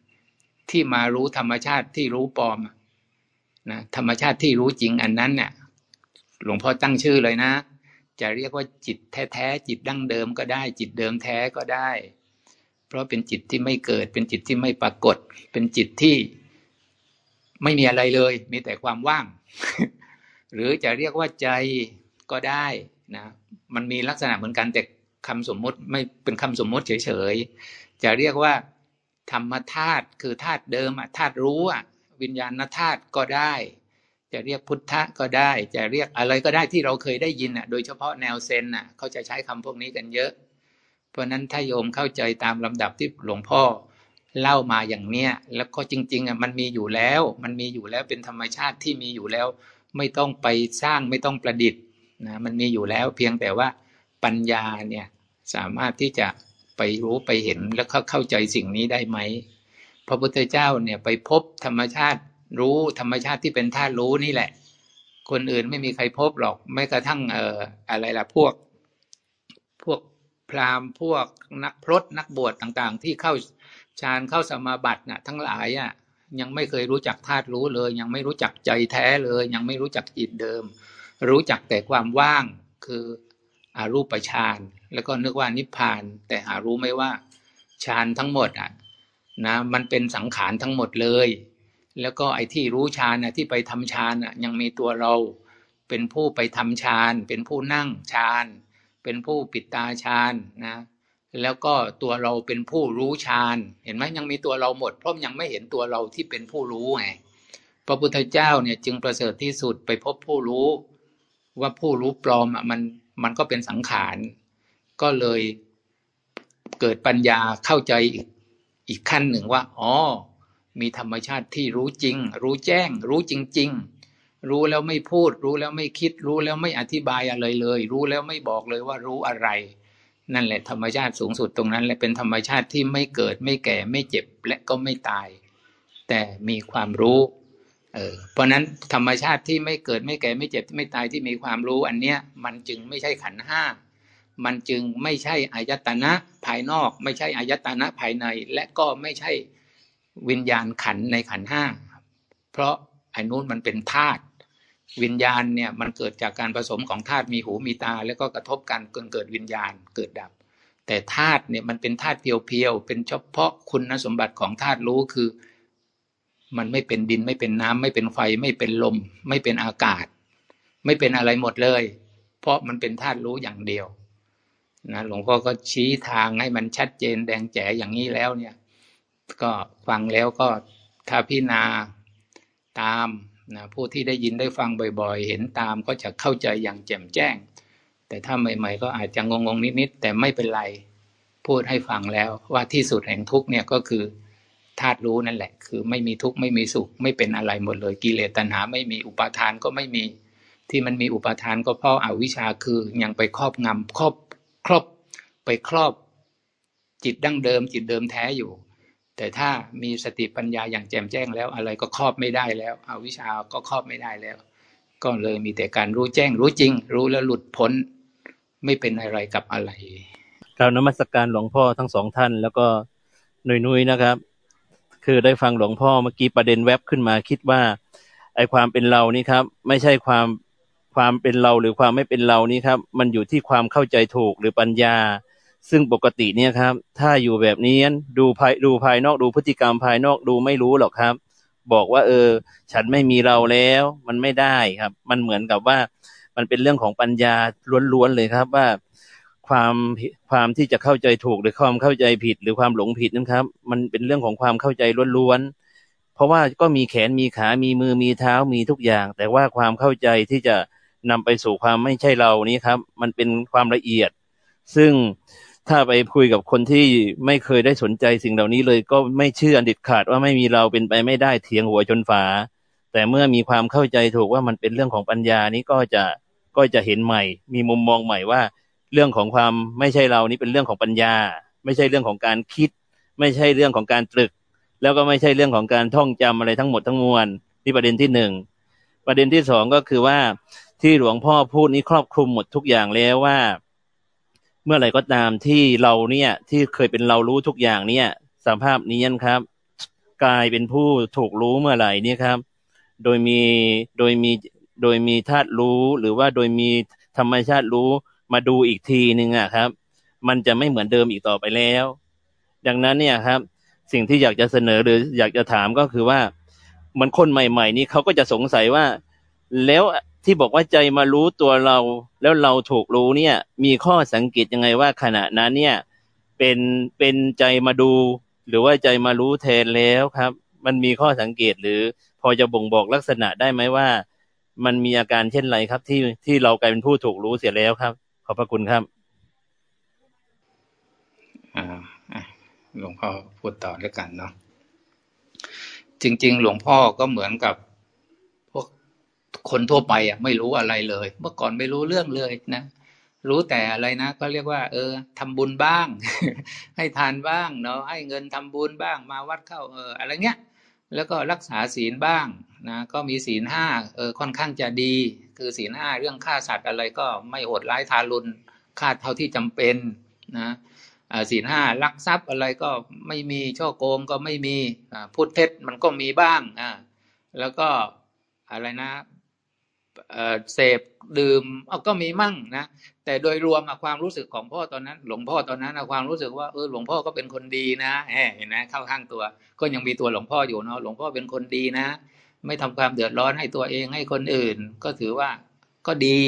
Speaker 1: ที่มารู้ธรรมชาติที่รู้ปลอมนะธรรมชาติที่รู้จริงอันนั้นเนี่ยหลวงพ่อตั้งชื่อเลยนะ จะเรียกว่าจิตแท้ๆจิตดั้งเดิมก็ได้ จิตเดิมแท้ก็ได้ เพราะเป็นจิตที่ไม่เกิด เป็นจิตที่ไม่ปรากฏ เป็นจิตที่ไม่มีอะไรเลย มีแต่ความว่าง หรือจะเรียกว่าใจก็ได้นะ มันมีลักษณะเหมือนกันแต่คำสมมติไม่เป็นคำสมมติเฉย จะเรียกว่า ธรรมธาตุคือธาตุเดิมธาตุรู้วิญญาณธาตุก็ได้ จะเรียกพุทธะก็ได้ จะเรียกอะไรก็ได้ที่เราเคยได้ยินอะโดยเฉพาะแนวเซนอะเขาจะใช้คำพวกนี้กันเยอะ เพราะนั้นถ้าโยมเข้าใจตามลำดับที่หลวงพ่อเล่ามาอย่างเนี้ย แล้วก็จริง ๆอะมันมีอยู่แล้ว มันมีอยู่แล้วเป็นธรรมชาติที่มีอยู่แล้ว ไม่ต้องไปสร้างไม่ต้องประดิษฐ์นะมันมีอยู่แล้วเพียงแต่ว่าปัญญาเนี่ยสามารถที่จะ ไปรู้ไปเห็นแล้วเขาเข้าใจสิ่งนี้ได้ไหมพระพุทธเจ้าเนี่ยไปพบธรรมชาติรู้ธรรมชาติที่เป็นธาตุรู้นี่แหละ คนอื่นไม่มีใครพบหรอกแม้กระทั่งเอ่ออะไรล่ะพวก พวกพราหมณ์พวกนักพรตนักบวชต่างๆ ที่เข้าฌานเข้าสมาบัติน่ะ ทั้งหลายอะยังไม่เคยรู้จักธาตุรู้เลย ยังไม่รู้จักใจแท้เลย ยังไม่รู้จักจิตเดิม รู้จักแต่ความว่างคือ อารูปฌานแล้วก็นึกว่านิพพาน แต่หารู้ไหมว่าฌานทั้งหมดอะนะมันเป็นสังขารทั้งหมดเลย แล้วก็ไอ้ที่รู้ฌานน่ะที่ไปทำฌานอะยังมีตัวเรา เป็นผู้ไปทำฌานเป็นผู้นั่งฌานเป็นผู้ปิดตาฌานนะแล้วก็ตัวเราเป็นผู้รู้ฌานเห็นไหมยังมีตัวเราหมด เพราะยังไม่เห็นตัวเราที่เป็นผู้รู้ไงพระพุทธเจ้าเนี่ยจึงประเสริฐที่สุดไปพบผู้รู้ ว่าผู้รู้ปลอมอะมัน มันก็เป็นสังขาร ก็เลยเกิดปัญญาเข้าใจอีกอีกขั้นหนึ่งว่า อ๋อ มีธรรมชาติที่รู้จริง รู้แจ้ง รู้จริง ๆ รู้แล้วไม่พูด รู้แล้วไม่คิด รู้แล้วไม่อธิบายอะไรเลย รู้แล้วไม่บอกเลยว่ารู้อะไร นั่นแหละธรรมชาติสูงสุดตรงนั้นและเป็นธรรมชาติที่ไม่เกิดไม่แก่ไม่เจ็บและก็ไม่ตาย แต่มีความรู้ เออเพราะนั้นธรรมชาติที่ไม่เกิดไม่แก่ไม่เจ็บไม่ตายที่มีความรู้อันเนี้ย มันจึงไม่ใช่ขันห้ามันจึงไม่ใช่อายตนะภายนอก ไม่ใช่อายตนะภายใน และก็ไม่ใช่วิญญาณขันในขันห้าเพราะไอ้นู้นมันเป็นธาตุวิญญาณเนี่ยมันเกิดจากการผสมของธาตุมีหูมีตา แล้วก็กระทบกันจนเกิดวิญญาณเกิดดับ แต่ธาตุเนี่ยมันเป็นธาตุเพียวๆเป็นเฉพาะคุณสมบัติของธาตุรู้คือ มันไม่เป็นดินไม่เป็นน้ำไม่เป็นไฟ ไม่เป็นลม ไม่เป็นอากาศ ไม่เป็นอะไรหมดเลย เพราะมันเป็นธาตุรู้อย่างเดียวนะหลวงพ่อก็ชี้ทางให้มันชัดเจนแดงแจ๋อย่างนี้แล้วเนี่ย ก็ฟังแล้วก็ถ้าพิจารณาตามนะผู้ที่ได้ยินได้ฟังบ่อยๆ เห็นตามก็จะเข้าใจอย่างแจ่มแจ้ง แต่ถ้าใหม่ ๆ ก็อาจจะงงๆนิดๆแต่ไม่เป็นไร พูดให้ฟังแล้วว่าที่สุดแห่งทุกเนี่ยก็คือ ธาตุรู้นั่นแหละ คือไม่มีทุกข์ไม่มีสุข ไม่เป็นอะไรหมดเลยกิเลสตัณหา ไม่มีอุปาทานก็ไม่มี ที่มันมีอุปาทานก็เพราะอาวิชชาคือยังไปครอบงำครอบครอบไปครอบจิตดั้งเดิม จิตเดิมแท้อยู่ แต่ถ้ามีสติปัญญาอย่างแจ่มแจ้งแล้ว อะไรก็ครอบไม่ได้แล้วอวิชาก็ครอบไม่ได้แล้ว ก็เลยมีแต่การรู้แจ้ง รู้จริง รู้แล้วหลุดพ้น ไม่เป็นอะไรกับอะไร
Speaker 4: กล่าวนมัสกการหลวงพ่อทั้งสองท่าน แล้วก็หนุยนุยนะครับ คือได้ฟังหลวงพ่อเมื่อกี้ประเด็นแวบขึ้นมาคิดว่า ไอความเป็นเรานี่ครับ ไม่ใช่ความความเป็นเราหรือความไม่เป็นเรานี้ครับ มันอยู่ที่ความเข้าใจถูกหรือปัญญา ซึ่งปกติเนี่ยครับ ถ้าอยู่แบบนี้ดูภายดูภายนอกดูพฤติกรรมภายนอกดูไม่รู้หรอกครับ บอกว่า เออ ฉันไม่มีเราแล้ว มันไม่ได้ครับ มันเหมือนกับว่า มันเป็นเรื่องของปัญญาล้วนๆเลยครับว่า ความความที่จะเข้าใจถูกหรือความเข้าใจผิดหรือความหลงผิดนะครับ มันเป็นเรื่องของความเข้าใจล้วนๆเพราะว่าก็มีแขนมีขา มีมือมีเท้ามีทุกอย่าง แต่ว่าความเข้าใจที่จะนำไปสู่ความไม่ใช่เรานี้ครับ มันเป็นความละเอียด ซึ่งถ้าไปคุยกับคนที่ไม่เคยได้สนใจสิ่งเหล่านี้เลย ก็ไม่เชื่อดิดขาดว่าไม่มีเราเป็นไปไม่ได้เถียงหัวจนฝา แต่เมื่อมีความเข้าใจถูกว่ามันเป็นเรื่องของปัญญานี้ก็จะก็จะเห็นใหม่ มีมุมมองใหม่ว่า เรื่องของความไม่ใช่เรานี้เป็นเรื่องของปัญญา ไม่ใช่เรื่องของการคิด ไม่ใช่เรื่องของการตรึก แล้วก็ไม่ใช่เรื่องของการท่องจำอะไรทั้งหมดทั้งมวลนี่ประเด็นที่หนึ่งประเด็นที่สองก็คือว่าที่หลวงพ่อพูดนี้ครอบคลุมหมดทุกอย่างแล้วว่า เมื่อไหร่ก็ตามที่เราเนี่ย ที่เคยเป็นเรารู้ทุกอย่างเนี่ย สภาพนี้นครับ กลายเป็นผู้ถูกรู้เมื่อไหร่นี่ครับ โดยมีโดยมีโดยมีธาตุรู้หรือว่าโดยมีธรรมชาติรู้ มาดูอีกทีหนึ่งอะครับ มันจะไม่เหมือนเดิมอีกต่อไปแล้ว ดังนั้นเนี่ยครับ สิ่งที่อยากจะเสนอหรืออยากจะถามก็คือว่า มันคนใหม่ ๆ นี้เขาก็จะสงสัยว่า แล้วที่บอกว่าใจมารู้ตัวเรา แล้วเราถูกรู้เนี่ย มีข้อสังเกตยังไงว่าขณะนั้นเนี่ยเป็นเป็นใจมาดู หรือว่าใจมารู้แทนแล้วครับ มันมีข้อสังเกตหรือพอจะบ่งบอกลักษณะได้ไหมว่า มันมีอาการเช่นไรครับ ที่ที่เรากลายเป็นผู้ถูกรู้เสียแล้วครับ ขอบพระคุณครับ
Speaker 1: อ่าหลวงพ่อพูดต่อแล้วกันเนาะจริง ๆ หลวงพ่อก็เหมือนกับพวกคนทั่วไปอะ ไม่รู้อะไรเลย เมื่อก่อนไม่รู้เรื่องเลยนะรู้แต่อะไรนะก็เรียกว่า เออทำบุญบ้าง ให้ทานบ้างเนาะให้เงินทำบุญบ้าง มาวัดเข้าเอออะไรเงี้ย แล้วก็รักษาศีลบ้าง นะก็มีศีลห้าเออค่อนข้างจะดี คือศีลห้าเรื่องฆ่าสัตว์อะไรก็ไม่โหดร้ายทารุณฆ่าเท่าที่จำเป็นนะศีลห้าลักทรัพย์อะไรก็ไม่มีช่อโกงก็ไม่มีพูดเท็จมันก็มีบ้างอ่าแล้วก็อะไรนะเสพดื่มเอาก็มีมั่งนะแต่โดยรวมความรู้สึกของพ่อตอนนั้น หลวงพ่อตอนนั้นความรู้สึกว่าเออหลวงพ่อก็เป็นคนดีนะเห็นไหมเข้าข้างตัว ก็ยังมีตัวหลวงพ่ออยู่เนาะหลวงพ่อเป็นคนดีนะ ไม่ทำความเดือดร้อนให้ตัวเองให้คนอื่น ก็ถือว่าก็ดี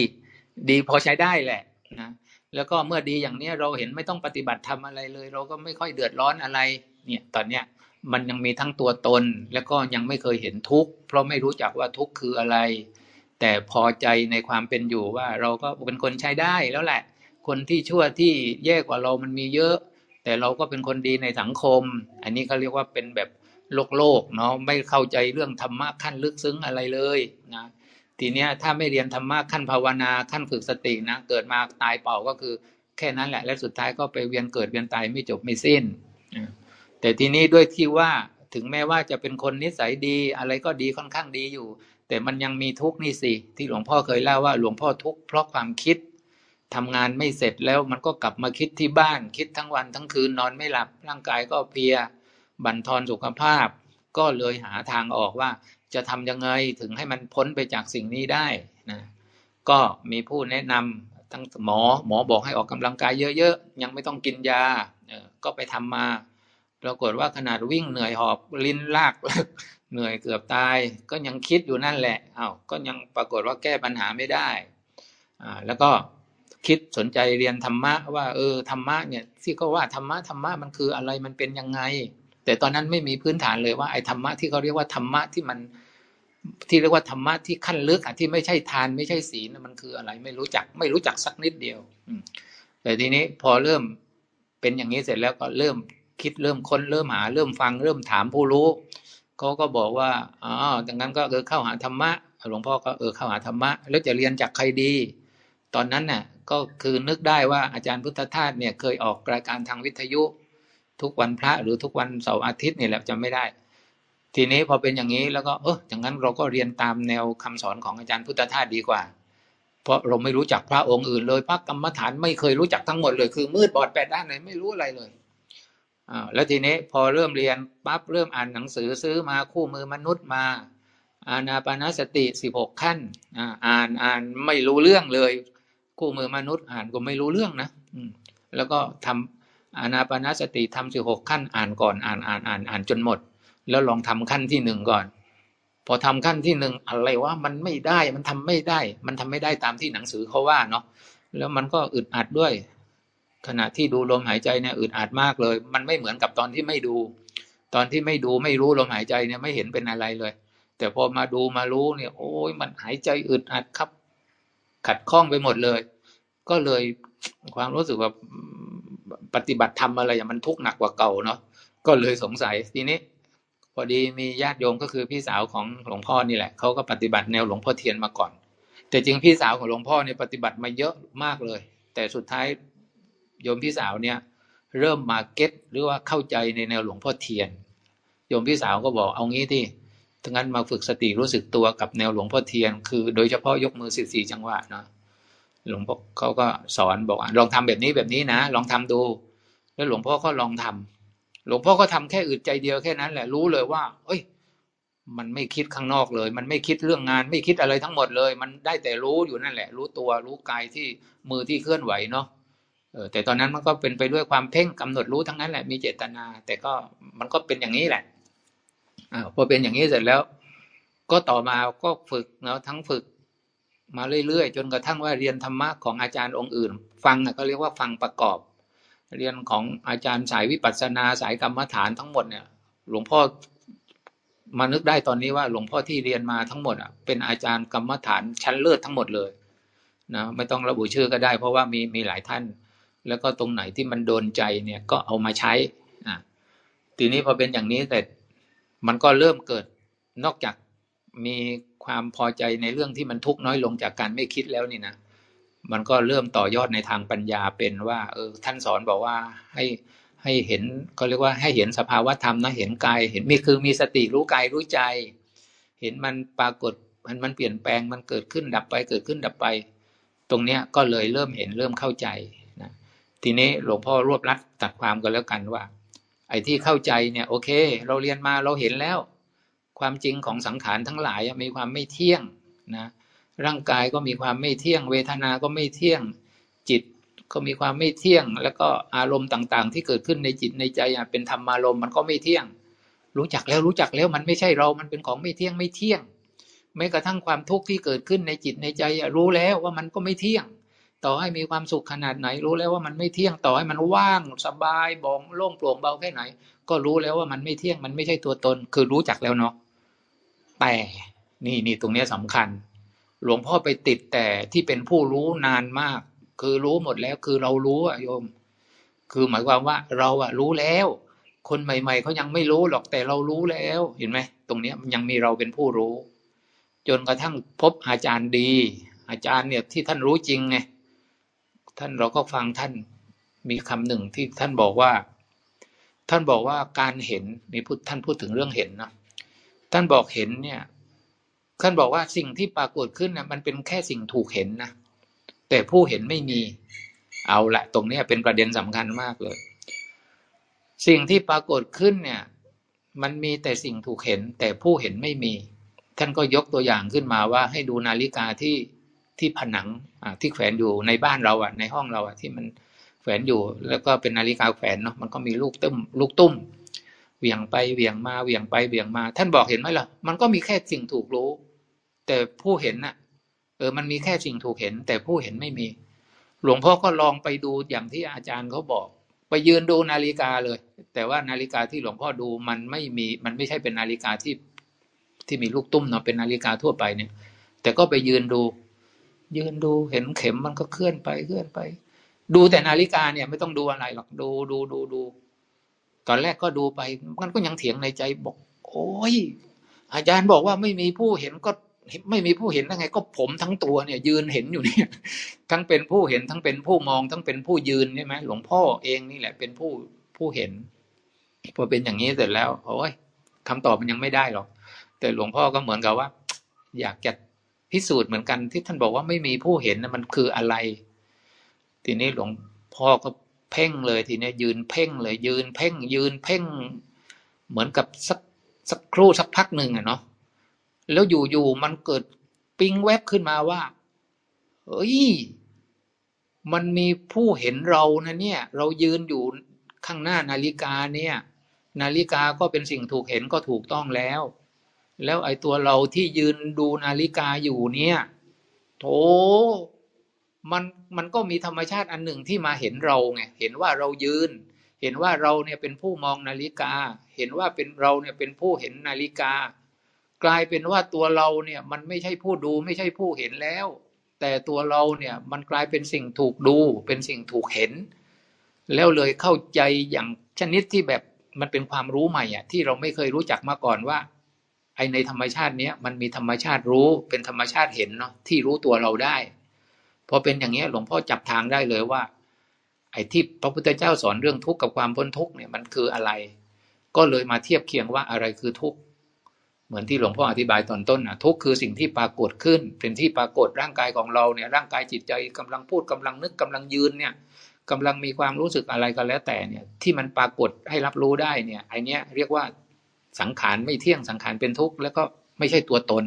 Speaker 1: ดีพอใช้ได้แหละนะแล้วก็เมื่อดีอย่างนี้เราเห็นไม่ต้องปฏิบัติทำอะไรเลย เราก็ไม่ค่อยเดือดร้อนอะไร เนี่ยตอนเนี้ยมันยังมีทั้งตัวตน แล้วก็ยังไม่เคยเห็นทุกข์เพราะไม่รู้จักว่าทุกข์คืออะไร แต่พอใจในความเป็นอยู่ว่าเราก็เป็นคนใช้ได้แล้วแหละ คนที่ชั่วที่แย่กว่าเรามันมีเยอะ แต่เราก็เป็นคนดีในสังคม อันนี้เขาเรียกว่าเป็นแบบ โลกโลกเนาะไม่เข้าใจเรื่องธรรมะขั้นลึกซึ้งอะไรเลยนะทีเนี้ยถ้าไม่เรียนธรรมะขั้นภาวนาขั้นฝึกสตินะเกิดมาตายเปล่าก็คือ แค่นั้นแหละ และสุดท้ายก็ไปเวียนเกิดเวียนตายไม่จบไม่สิ้น แต่ทีนี้ด้วยที่ว่าถึงแม้ว่าจะเป็นคนนิสัยดีอะไรก็ดีค่อนข้างดีอยู่ แต่มันยังมีทุกข์นี่สิที่หลวงพ่อเคยเล่าว่าหลวงพ่อทุกข์เพราะความคิดทำงานไม่เสร็จแล้วมันก็กลับมาคิดที่บ้านคิดทั้งวันทั้งคืนนอนไม่หลับร่างกายก็เพลีย บั่นทอนสุขภาพ ก็เลยหาทางออกว่าจะทำยังไงถึงให้มันพ้นไปจากสิ่งนี้ได้นะก็มีผู้แนะนำทั้งหมอหมอบอกให้ออกกำลังกายเยอะๆ ยังไม่ต้องกินยาก็ไปทำมาปรากฏว่าขนาดวิ่งเหนื่อยหอบลิ้นลากเหนื่อยเกือบตาย ก็ยังคิดอยู่นั่นแหละอา้าวก็ยังปรากฏว่าแก้ปัญหาไม่ได้อ่าแล้วก็คิดสนใจเรียนธรรมะว่าเออธรรมะเนี่ยที่เขาว่าธรรมะธรรมะมันคืออะไรมันเป็นยังไง แต่ตอนนั้นไม่มีพื้นฐานเลยว่าไอ้ธรรมะที่เขาเรียกว่าธรรมะที่มันที่เรียกว่าธรรมะที่ขั้นลึกอะที่ไม่ใช่ทานไม่ใช่ศีลมันคืออะไร ไม่รู้จักไม่รู้จักสักนิดเดียวแต่ทีนี้พอเริ่มเป็นอย่างนี้เสร็จแล้วก็เริ่มคิดเริ่มค้นเริ่มหา เริ่มฟัง เริ่มถามผู้รู้เขาก็บอกว่าอ๋อดังนั้นก็เออเข้าหาธรรมะหลวงพ่อก็เออเข้าหาธรรมะแล้วจะเรียนจากใครดี ตอนนั้นน่ะก็คือนึกได้ว่าอาจารย์พุทธทาสเนี่ยเคยออกรายการทางวิทยุ ทุกวันพระหรือทุกวันเสาร์อาทิตย์นี่แหละจำไม่ได้ ทีนี้พอเป็นอย่างนี้แล้วก็เอออย่างนั้นเราก็เรียนตามแนวคำสอนของอาจารย์พุทธทาสดีกว่า เพราะเราไม่รู้จักพระองค์อื่นเลยพระกรรมฐานไม่เคยรู้จักทั้งหมดเลยคือมืดบอดแปดด้านเลยไม่รู้อะไรเลยอ่าแล้วทีนี้พอเริ่มเรียนปั๊บเริ่มอ่านหนังสือซื้อมาคู่มือมนุษย์มาอานาปานสติสิบหกขั้นอ่าอ่านอ่านไม่รู้เรื่องเลย คู่มือมนุษย์อ่านก็ไม่รู้เรื่องนะอืมแล้วก็ทำ อานาปานสติทำสิบหกขั้นอ่านก่อนอ่านอ่านอ่านอ่านจนหมด แล้วลองทำขั้นที่หนึ่งก่อน พอทำขั้นที่หนึ่งอะไรว่ามันไม่ได้มันทำไม่ได้ มันทำไม่ได้ตามที่หนังสือเขาว่าเนาะแล้วมันก็อึดอัดด้วย ขณะที่ดูลมหายใจเนี่ยอึดอัดมากเลย มันไม่เหมือนกับตอนที่ไม่ดู ตอนที่ไม่ดูไม่รู้ลมหายใจเนี่ยไม่เห็นเป็นอะไรเลย แต่พอมาดูมารู้เนี่ย โอ้ยมันหายใจอึดอัดครับ ขัดข้องไปหมดเลย ก็เลยความรู้สึกว่า ปฏิบัติธรรมอะไรอย่างมันทุกข์หนักกว่าเก่าเนาะก็เลยสงสัยทีนี้ พอดีมีญาติโยมก็คือพี่สาวของหลวงพ่อนี่แหละเขาก็ปฏิบัติแนวหลวงพ่อเทียนมาก่อน แต่จริงพี่สาวของหลวงพ่อเนี่ยปฏิบัติมาเยอะมากเลย แต่สุดท้ายโยมพี่สาวเนี่ย เริ่มมาเก็ตหรือว่าเข้าใจในแนวหลวงพ่อเทียนโยมพี่สาวก็บอกเอางี้ที่ทั้งนั้นมาฝึกสติรู้สึกตัวกับแนวหลวงพ่อเทียน คือ โดยเฉพาะยกมือสิบสี่จังหวะเนาะ หลวงพ่อเขาก็สอนบอกลองทำแบบนี้แบบนี้นะลองทำดู แล้วหลวงพ่อก็ลองทำหลวงพ่อก็ทำแค่อึดใจเดียวแค่นั้นแหละรู้เลยว่า เอ้ย มันไม่คิดข้างนอกเลย มันไม่คิดเรื่องงาน ไม่คิดอะไรทั้งหมดเลย มันได้แต่รู้อยู่นั่นแหละ รู้ตัวรู้กายที่มือที่เคลื่อนไหวเนาะแต่ตอนนั้นมันก็เป็นไปด้วยความเพ่งกำหนดรู้ทั้งนั้นแหละมีเจตนา แต่ก็มันก็เป็นอย่างนี้แหละอพอเป็นอย่างนี้เสร็จแล้ว ก็ต่อมาก็ฝึกเนาะทั้งฝึก มาเรื่อยๆ จนกระทั่งว่าเรียนธรรมะของอาจารย์องค์อื่น ฟังก็เรียกว่าฟังประกอบ เรียนของอาจารย์สายวิปัสสนาสายกรรมฐานทั้งหมดเนี่ย หลวงพ่อมานึกได้ตอนนี้ว่าหลวงพ่อที่เรียนมาทั้งหมดอะเป็นอาจารย์กรรมฐานชั้นเลิศทั้งหมดเลยนะไม่ต้องระบุชื่อก็ได้ เพราะว่ามีมีหลายท่าน แล้วก็ตรงไหนที่มันโดนใจเนี่ยก็เอามาใช้อ่าทีนี้พอเป็นอย่างนี้แต่มันก็เริ่มเกิดนอกจากมี ความพอใจในเรื่องที่มันทุกข์น้อยลงจากการไม่คิดแล้วนี่นะมันก็เริ่มต่อยอดในทางปัญญาเป็นว่า เออ ท่านสอนบอกว่าให้ให้เห็นเขาเรียกว่าให้เห็นสภาวะธรรมนะเห็นกายเห็นมีคือมีสติรู้กายรู้ใจ เห็นมันปรากฏมันมันเปลี่ยนแปลงมันเกิดขึ้นดับไป เกิดขึ้นดับไป ตรงเนี้ยก็เลยเริ่มเห็นเริ่มเข้าใจนะทีนี้หลวงพ่อรวบรัดตัดความกันแล้วกันว่า ไอ้ที่เข้าใจเนี่ย โอเค เราเรียนมาเราเห็นแล้ว ความจริงของสังขารทั้งหลายมีความไม่เที่ยงนะร่างกายก็มีความไม่เที่ยง เวทนา ก็ไม่เที่ยง จิตก็มีความไม่เที่ยง แล้วก็อารมณ์ต่างๆ ที่เกิดขึ้นในจิตในใจเป็นธรรมารมณ์มันก็ไม่เที่ยง รู้จักแล้วรู้จักแล้วมันไม่ใช่เรา มันเป็นของไม่เที่ยงไม่เที่ยงแม้กระทั่งความทุกข์ที่เกิดขึ้นในจิตในใจรู้แล้วว่ามันก็ไม่เที่ยง ต่อให้มีความสุขขนาดไหน รู้แล้วว่ามันไม่เที่ยงต่อให้มันว่างสบายบองโล่งโปร่งเบาแค่ไหน ก็รู้แล้วว่ามันไม่เที่ยงมันไม่ใช่ตัวตน คือรู้จักแล้วเนาะ แต่นี่นี่ตรงนี้สำคัญ หลวงพ่อไปติดแต่ที่เป็นผู้รู้นานมาก คือรู้หมดแล้วคือเรารู้อะโยม คือหมายความว่าเราอะรู้แล้ว คนใหม่ ๆเขายังไม่รู้หรอกแต่เรารู้แล้วเห็นไหมตรงนี้มันยังมีเราเป็นผู้รู้ จนกระทั่งพบอาจารย์ดี อาจารย์เนี่ยที่ท่านรู้จริงไงท่านเราก็ฟังท่านมีคำหนึ่งที่ท่านบอกว่า ท่านบอกว่าการเห็นมีพูดท่านพูดถึงเรื่องเห็นนะ ท่านบอกเห็นเนี่ย ท่านบอกว่าสิ่งที่ปรากฏขึ้นนะมันเป็นแค่สิ่งถูกเห็นนะ แต่ผู้เห็นไม่มี เอาละตรงนี้เป็นประเด็นสำคัญมากเลย สิ่งที่ปรากฏขึ้นเนี่ย มันมีแต่สิ่งถูกเห็น แต่ผู้เห็นไม่มี ท่านก็ยกตัวอย่างขึ้นมาว่าให้ดูนาฬิกาที่ที่ผนังที่แขวนอยู่ในบ้านเราอะ ในห้องเราอะที่มันแขวนอยู่ แล้วก็เป็นนาฬิกาแขวนเนาะมันก็มีลูกตุ้มลูกตุ้ม เหวี่ยงไปเหวี่ยงมาเหวี่ยงไปเหวี่ยงมา ท่านบอกเห็นไหมล่ะ มันก็มีแค่สิ่งถูกรู้ แต่ผู้เห็นน่ะ เออ มันมีแค่สิ่งถูกเห็น แต่ผู้เห็นไม่มี หลวงพ่อก็ลองไปดูอย่างที่อาจารย์เขาบอก ไปยืนดูนาฬิกาเลย แต่ว่านาฬิกาที่หลวงพ่อดูมันไม่มี มันไม่ใช่เป็นนาฬิกาที่ที่มีลูกตุ้มเนาะเป็นนาฬิกาทั่วไปเนี่ย แต่ก็ไปยืนดู ยืนดูเห็นเข็มมันก็เคลื่อนไปเคลื่อนไป ดูแต่นาฬิกาเนี่ยไม่ต้องดูอะไรหรอกดูดูดูดู ตอนแรกก็ดูไป มันก็ยังเถียงในใจบอก โอ้ยอาจารย์บอกว่าไม่มีผู้เห็นก็ไม่มีผู้เห็นได้ไง ก็ผมทั้งตัวเนี่ย ยืนเห็นอยู่เนี่ย ทั้งเป็นผู้เห็นทั้งเป็นผู้มอง ทั้งเป็นผู้ยืนใช่ไหมหลวงพ่อเองนี่แหละ เป็นผู้ผู้เห็นพอเป็นอย่างนี้เสร็จแล้วโอ้ยคำตอบมันยังไม่ได้หรอก แต่หลวงพ่อก็เหมือนกับว่า อยากจะพิสูจน์เหมือนกันที่ท่านบอกว่าไม่มีผู้เห็นมันคืออะไร ทีนี้หลวงพ่อก็ เพ่งเลยทีนี้ยืนเพ่งเลย ยืนเพ่ง ยืนเพ่ง เหมือนกับสักสักครู่สักพักหนึ่งอะเนาะแล้วอยู่ๆมันเกิดปิ้งแวบขึ้นมาว่าเฮ้ยมันมีผู้เห็นเรานะเนี่ย เรายืนอยู่ข้างหน้านาฬิกาเนี่ย นาฬิกาก็เป็นสิ่งถูกเห็นก็ถูกต้องแล้ว แล้วไอ้ตัวเราที่ยืนดูนาฬิกาอยู่เนี่ยโถ มันมันก็มีธรรมชาติอันหนึ่งที่มาเห็นเราไงเห็นว่าเรายืน เห็นว่าเราเนี่ยเป็นผู้มองนาฬิกา เห็นว่าเป็นเราเนี่ยเป็นผู้เห็นนาฬิกา กลายเป็นว่าตัวเราเนี่ยมันไม่ใช่ผู้ดูไม่ใช่ผู้เห็นแล้ว แต่ตัวเราเนี่ยมันกลายเป็นสิ่งถูกดู เป็นสิ่งถูกเห็น แล้วเลยเข้าใจอย่างชนิดที่แบบมันเป็นความรู้ใหม่อะที่เราไม่เคยรู้จักมาก่อนว่าไอในธรรมชาติเนี้ยมันมีธรรมชาติรู้เป็นธรรมชาติเห็นเนาะที่รู้ตัวเราได้ พอเป็นอย่างเงี้ยหลวงพ่อจับทางได้เลยว่า ไอ้ที่พระพุทธเจ้าสอนเรื่องทุกข์กับความพ้นทุกข์เนี่ยมันคืออะไร ก็เลยมาเทียบเคียงว่าอะไรคือทุกข์เหมือนที่หลวงพ่ออธิบายตอนต้นนะทุกข์คือสิ่งที่ปรากฏขึ้น เป็นที่ปรากฏร่างกายของเราเนี่ยร่างกายจิตใจกำลังพูดกำลังนึกกำลังยืนเนี่ยกำลังมีความรู้สึกอะไรก็แล้วแต่เนี่ยที่มันปรากฏให้รับรู้ได้เนี่ยไอเนี้ยเรียกว่าสังขารไม่เที่ยงสังขารเป็นทุกข์แล้วก็ไม่ใช่ตัวตน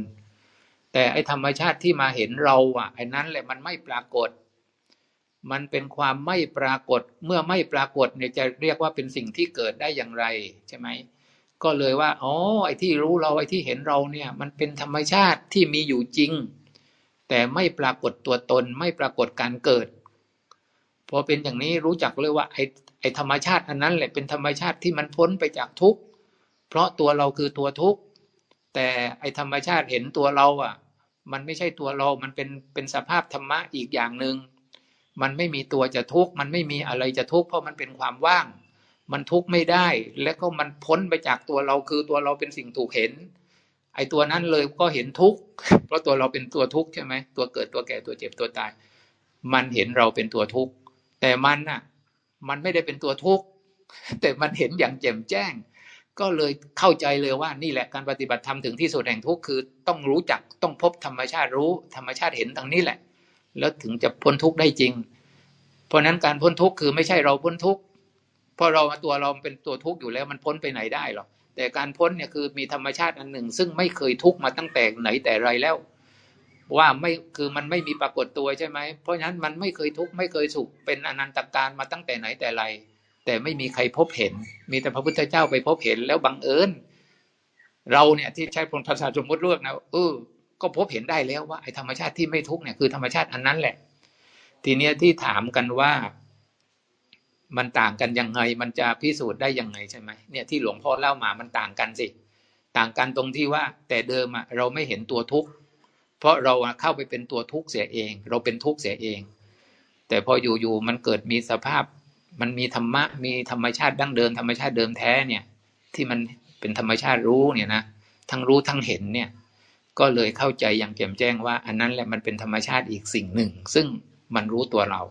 Speaker 1: แต่ไอธรรมชาติที่มาเห็นเราอะไอ้นั้นแหละมันไม่ปรากฏ มันเป็นความไม่ปรากฏ เมื่อไม่ปรากฏเนี่ยจะเรียกว่าเป็นสิ่งที่เกิดได้อย่างไรใช่ไหมก็เลยว่าอ๋อไอ้ที่รู้เราไอ้ที่เห็นเราเนี่ย มันเป็นธรรมชาติที่มีอยู่จริง แต่ไม่ปรากฏตัวตน ไม่ปรากฏการเกิดพอเป็นอย่างนี้รู้จักเลยว่าไอ้ไอ้ธรรมชาติอันนั้นแหละเป็นธรรมชาติที่มันพ้นไปจากทุกข์เพราะตัวเราคือตัวทุกข์ แต่ไอธรรมชาติเห็นตัวเราอะ มันไม่ใช่ตัวเรา มันเป็นเป็นสภาพธรรมะอีกอย่างหนึง่งมันไม่มีตัวจะทุกข์ มันไม่มีอะไรจะทุกข์เพราะมันเป็นความว่าง มันทุกข์ไม่ได้ แล้วก็มันพ้นไปจากตัวเราคือตัวเราเป็นสิ่งถูกเห็น ไอตัวนั้นเลยก็เห็นทุกข์เพราะตัวเราเป็นตัวทุกข์ใช่ไหมตัวเกิดตัวแก่ตัวเจ็บตัวตาย มันเห็นเราเป็นตัวทุกข์แต่มันน่ะ มันไม่ได้เป็นตัวทุกข์แต่มันเห็นอย่างแจ่มแจ้ง ก็เลยเข้าใจเลยว่านี่แหละการปฏิบัติธรรมถึงที่สุดแห่งทุกข์คือต้องรู้จักต้องพบธรรมชาติรู้ธรรมชาติเห็นตรงนี้แหละ แล้วถึงจะพ้นทุกข์ได้จริง เพราะนั้นการพ้นทุกข์คือไม่ใช่เราพ้นทุกข์เพราะเราตัวเราเป็นตัวทุกข์อยู่แล้วมันพ้นไปไหนได้หรอกแต่การพ้นเนี่ยคือมีธรรมชาติอันหนึ่ง ซึ่งไม่เคยทุกข์มาตั้งแต่ไหนแต่ไรแล้ว ว่าไม่คือมันไม่มีปรากฏตัวใช่ไหมเพราะฉะนั้นมันไม่เคยทุกข์ไม่เคยสุขเป็นอนันตการมาตั้งแต่ไหนแต่ไร แต่ไม่มีใครพบเห็น มีแต่พระพุทธเจ้าไปพบเห็นแล้วบังเอิญเราเนี่ยที่ใช้ภาษาสมมติเลือกนะเออก็พบเห็นได้แล้วว่าไอ้ธรรมชาติที่ไม่ทุกเนี่ยคือธรรมชาติอันนั้นแหละ ทีเนี้ยที่ถามกันว่า มันต่างกันยังไง มันจะพิสูจน์ได้ยังไงใช่ไหมเนี่ยที่หลวงพ่อเล่ามามันต่างกันสิ ต่างกันตรงที่ว่า แต่เดิมอะเราไม่เห็นตัวทุกข์เพราะเราเข้าไปเป็นตัวทุกข์เสียเอง เราเป็นทุกข์เสียเอง แต่พออยู่ๆมันเกิดมีสภาพ มันมีธรรมะมีธรรมชาติดั้งเดิมธรรมชาติเดิมแท้เนี่ย ที่มันเป็นธรรมชาติรู้เนี่ยนะทั้งรู้ทั้งเห็นเนี่ย ก็เลยเข้าใจอย่างแจ่มแจ้งว่า อันนั้นแหละมันเป็นธรรมชาติอีกสิ่งหนึ่ง ซึ่งมันรู้ตัวเรา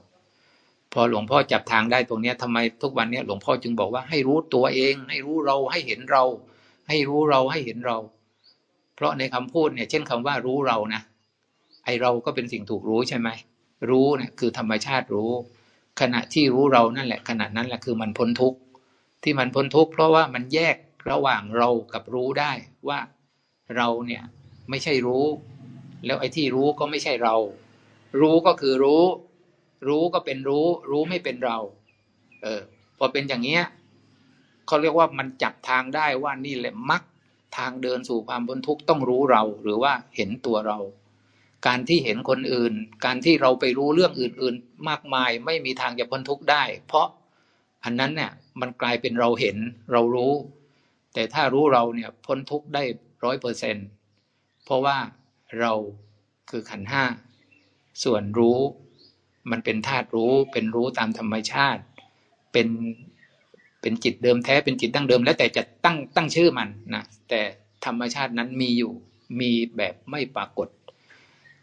Speaker 1: พอหลวงพ่อจับทางได้ตรงนี้ยทำไมทุกวันนี้หลวงพ่อจึงบอกว่าให้รู้ตัวเอง ให้รู้เราให้เห็นเรา ให้รู้เราให้เห็นเรา เพราะในคำพูดเนี่ย เช่นคำว่ารู้เรานะไอเราก็เป็นสิ่งถูกรู้ใช่ไหมรู้เนี่ยคือธรรมชาติรู้ ขณะที่รู้เรานั่นแหละขณะนั้นแหละคือมันพ้นทุกข์ที่มันพ้นทุกข์เพราะว่ามันแยกระหว่างเรากับรู้ได้ว่าเราเนี่ยไม่ใช่รู้ แล้วไอ้ที่รู้ก็ไม่ใช่เรา รู้ก็คือรู้ รู้ก็เป็นรู้ รู้ไม่เป็นเรา เออพอเป็นอย่างเงี้ยเขาเรียกว่ามันจับทางได้ว่านี่แหละมักทางเดินสู่ความพ้นทุกข์ต้องรู้เรา หรือว่าเห็นตัวเรา การที่เห็นคนอื่น การที่เราไปรู้เรื่องอื่น ๆ มากมายไม่มีทางจะพ้นทุกข์ได้ เพราะอันนั้นเนี่ยมันกลายเป็นเราเห็นเรารู้ แต่ถ้ารู้เราเนี่ยพ้นทุกข์ได้ร้อยเปอร์เซ็นเพราะว่าเราคือขันห้าส่วนรู้มันเป็นธาตุรู้เป็นรู้ตามธรรมชาติ เป็นเป็นจิตเดิมแท้เป็นจิตตั้งเดิม แล้วแต่จะตั้งตั้งชื่อมันนะแต่ธรรมชาตินั้นมีอยู่มีแบบไม่ปรากฏ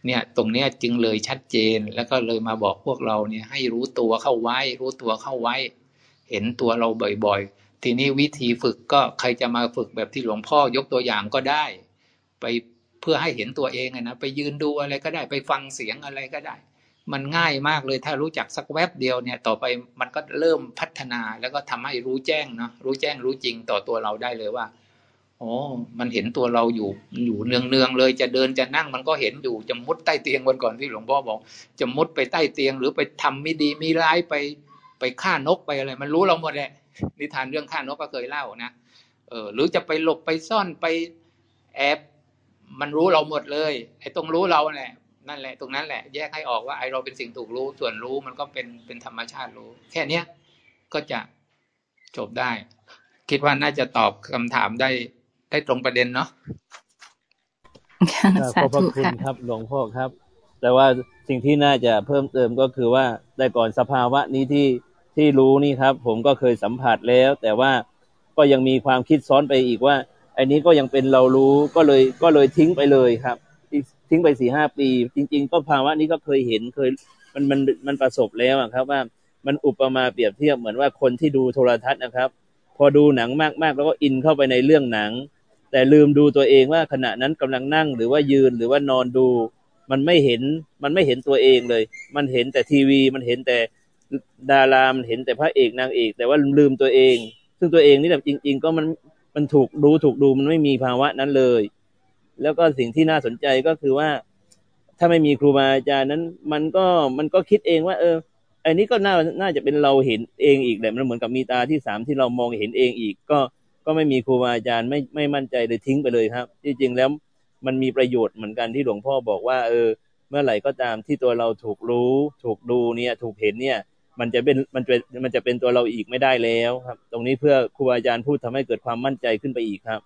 Speaker 1: เนี่ยตรงเนี้ยจึงเลยชัดเจนแล้วก็เลยมาบอกพวกเราเนี่ยให้รู้ตัวเข้าไว้ รู้ตัวเข้าไว้ เห็นตัวเราบ่อยๆ ทีนี้วิธีฝึกก็ใครจะมาฝึกแบบที่หลวงพ่อยกตัวอย่างก็ได้ ไปเพื่อให้เห็นตัวเองนะไปยืนดูอะไรก็ได้ไปฟังเสียงอะไรก็ได้ มันง่ายมากเลยถ้ารู้จักสักแวบเดียวเนี่ยต่อไปมันก็เริ่มพัฒนาแล้วก็ทำให้รู้แจ้งเนาะรู้แจ้งรู้จริงต่อตัวเราได้เลยว่า โอ้มันเห็นตัวเราอยู่อยู่เนืองเนืองเลย จะเดินจะนั่งมันก็เห็นอยู่จะมุดใต้เตียงวันก่อนที่หลวงพ่อบอก จะมุดไปใต้เตียง หรือไปทำไม่ดีมีร้ายไปไปฆ่านกไปอะไร มันรู้เราหมดแหละนิทานเรื่องฆ่านกก็เคยเล่านะเออ หรือจะไปหลบไปซ่อนไปแอบมันรู้เราหมดเลย ไอ้ตรงรู้เราแหละนั่นแหละ ตรงนั้นแหละ แยกให้ออกว่าไอเราเป็นสิ่งถูกรู้ ส่วนรู้มันก็เป็นเป็นธรรมชาติรู้ แค่เนี้ยก็จะจบได้ คิดว่าน่าจะตอบคำถามได้ ได้ตรงประเด็นเนาะ
Speaker 4: ขอบพระคุณครับหลวงพ่อครับ แต่ว่าสิ่งที่น่าจะเพิ่มเติมก็คือว่าได้ก่อนสภาวะนี้ที่ที่รู้นี่ครับ ผมก็เคยสัมผัสแล้ว แต่ว่าก็ยังมีความคิดซ้อนไปอีกว่าอันนี้ก็ยังเป็นเรารู้ก็เลยก็เลยทิ้งไปเลยครับทิ้งไปสี่ห้าปี จริง ๆ ก็ภาวะนี้ก็เคยเห็นเคยมันมันมันประสบแล้วครับว่ามันอุปมาเปรียบเทียบเหมือนว่าคนที่ดูโทรทัศน์นะครับ พอดูหนังมากๆ แล้วก็อินเข้าไปในเรื่องหนัง แต่ลืมดูตัวเองว่าขณะนั้นกำลังนั่งหรือว่ายืนหรือว่านอนดู มันไม่เห็นมันไม่เห็นตัวเองเลย มันเห็นแต่ทีวีมันเห็นแต่ดารามันเห็นแต่พระเอกนางเอก แต่ว่าลืมตัวเอง ซึ่งตัวเองนี่แบบจริง ๆ ก็มันมันถูกดูถูกดูมันไม่มีภาวะนั้นเลย แล้วก็สิ่งที่น่าสนใจก็คือว่า ถ้าไม่มีครูบาอาจารย์นั้น มันก็มันก็คิดเองว่า เอออันนี้ก็น่าน่าจะเป็นเราเห็นเองอีกแหละมันเหมือนกับมีตาที่สามที่เรามองเห็นเองอีกก็ ก็ไม่มีครูบาอาจารย์ไม่ไม่มั่นใจเลยทิ้งไปเลยครับ ที่จริงแล้วมันมีประโยชน์เหมือนกันที่หลวงพ่อบอกว่า เออ เมื่อไหร่ก็ตามที่ตัวเราถูกรู้ ถูกดูเนี่ย ถูกเห็นเนี่ย มันจะเป็นมันจะมันจะเป็นตัวเราอีกไม่ได้แล้วครับ ตรงนี้เพื่อครูบาอาจารย์พูดทำให้เกิดความมั่นใจขึ้นไปอีกครับ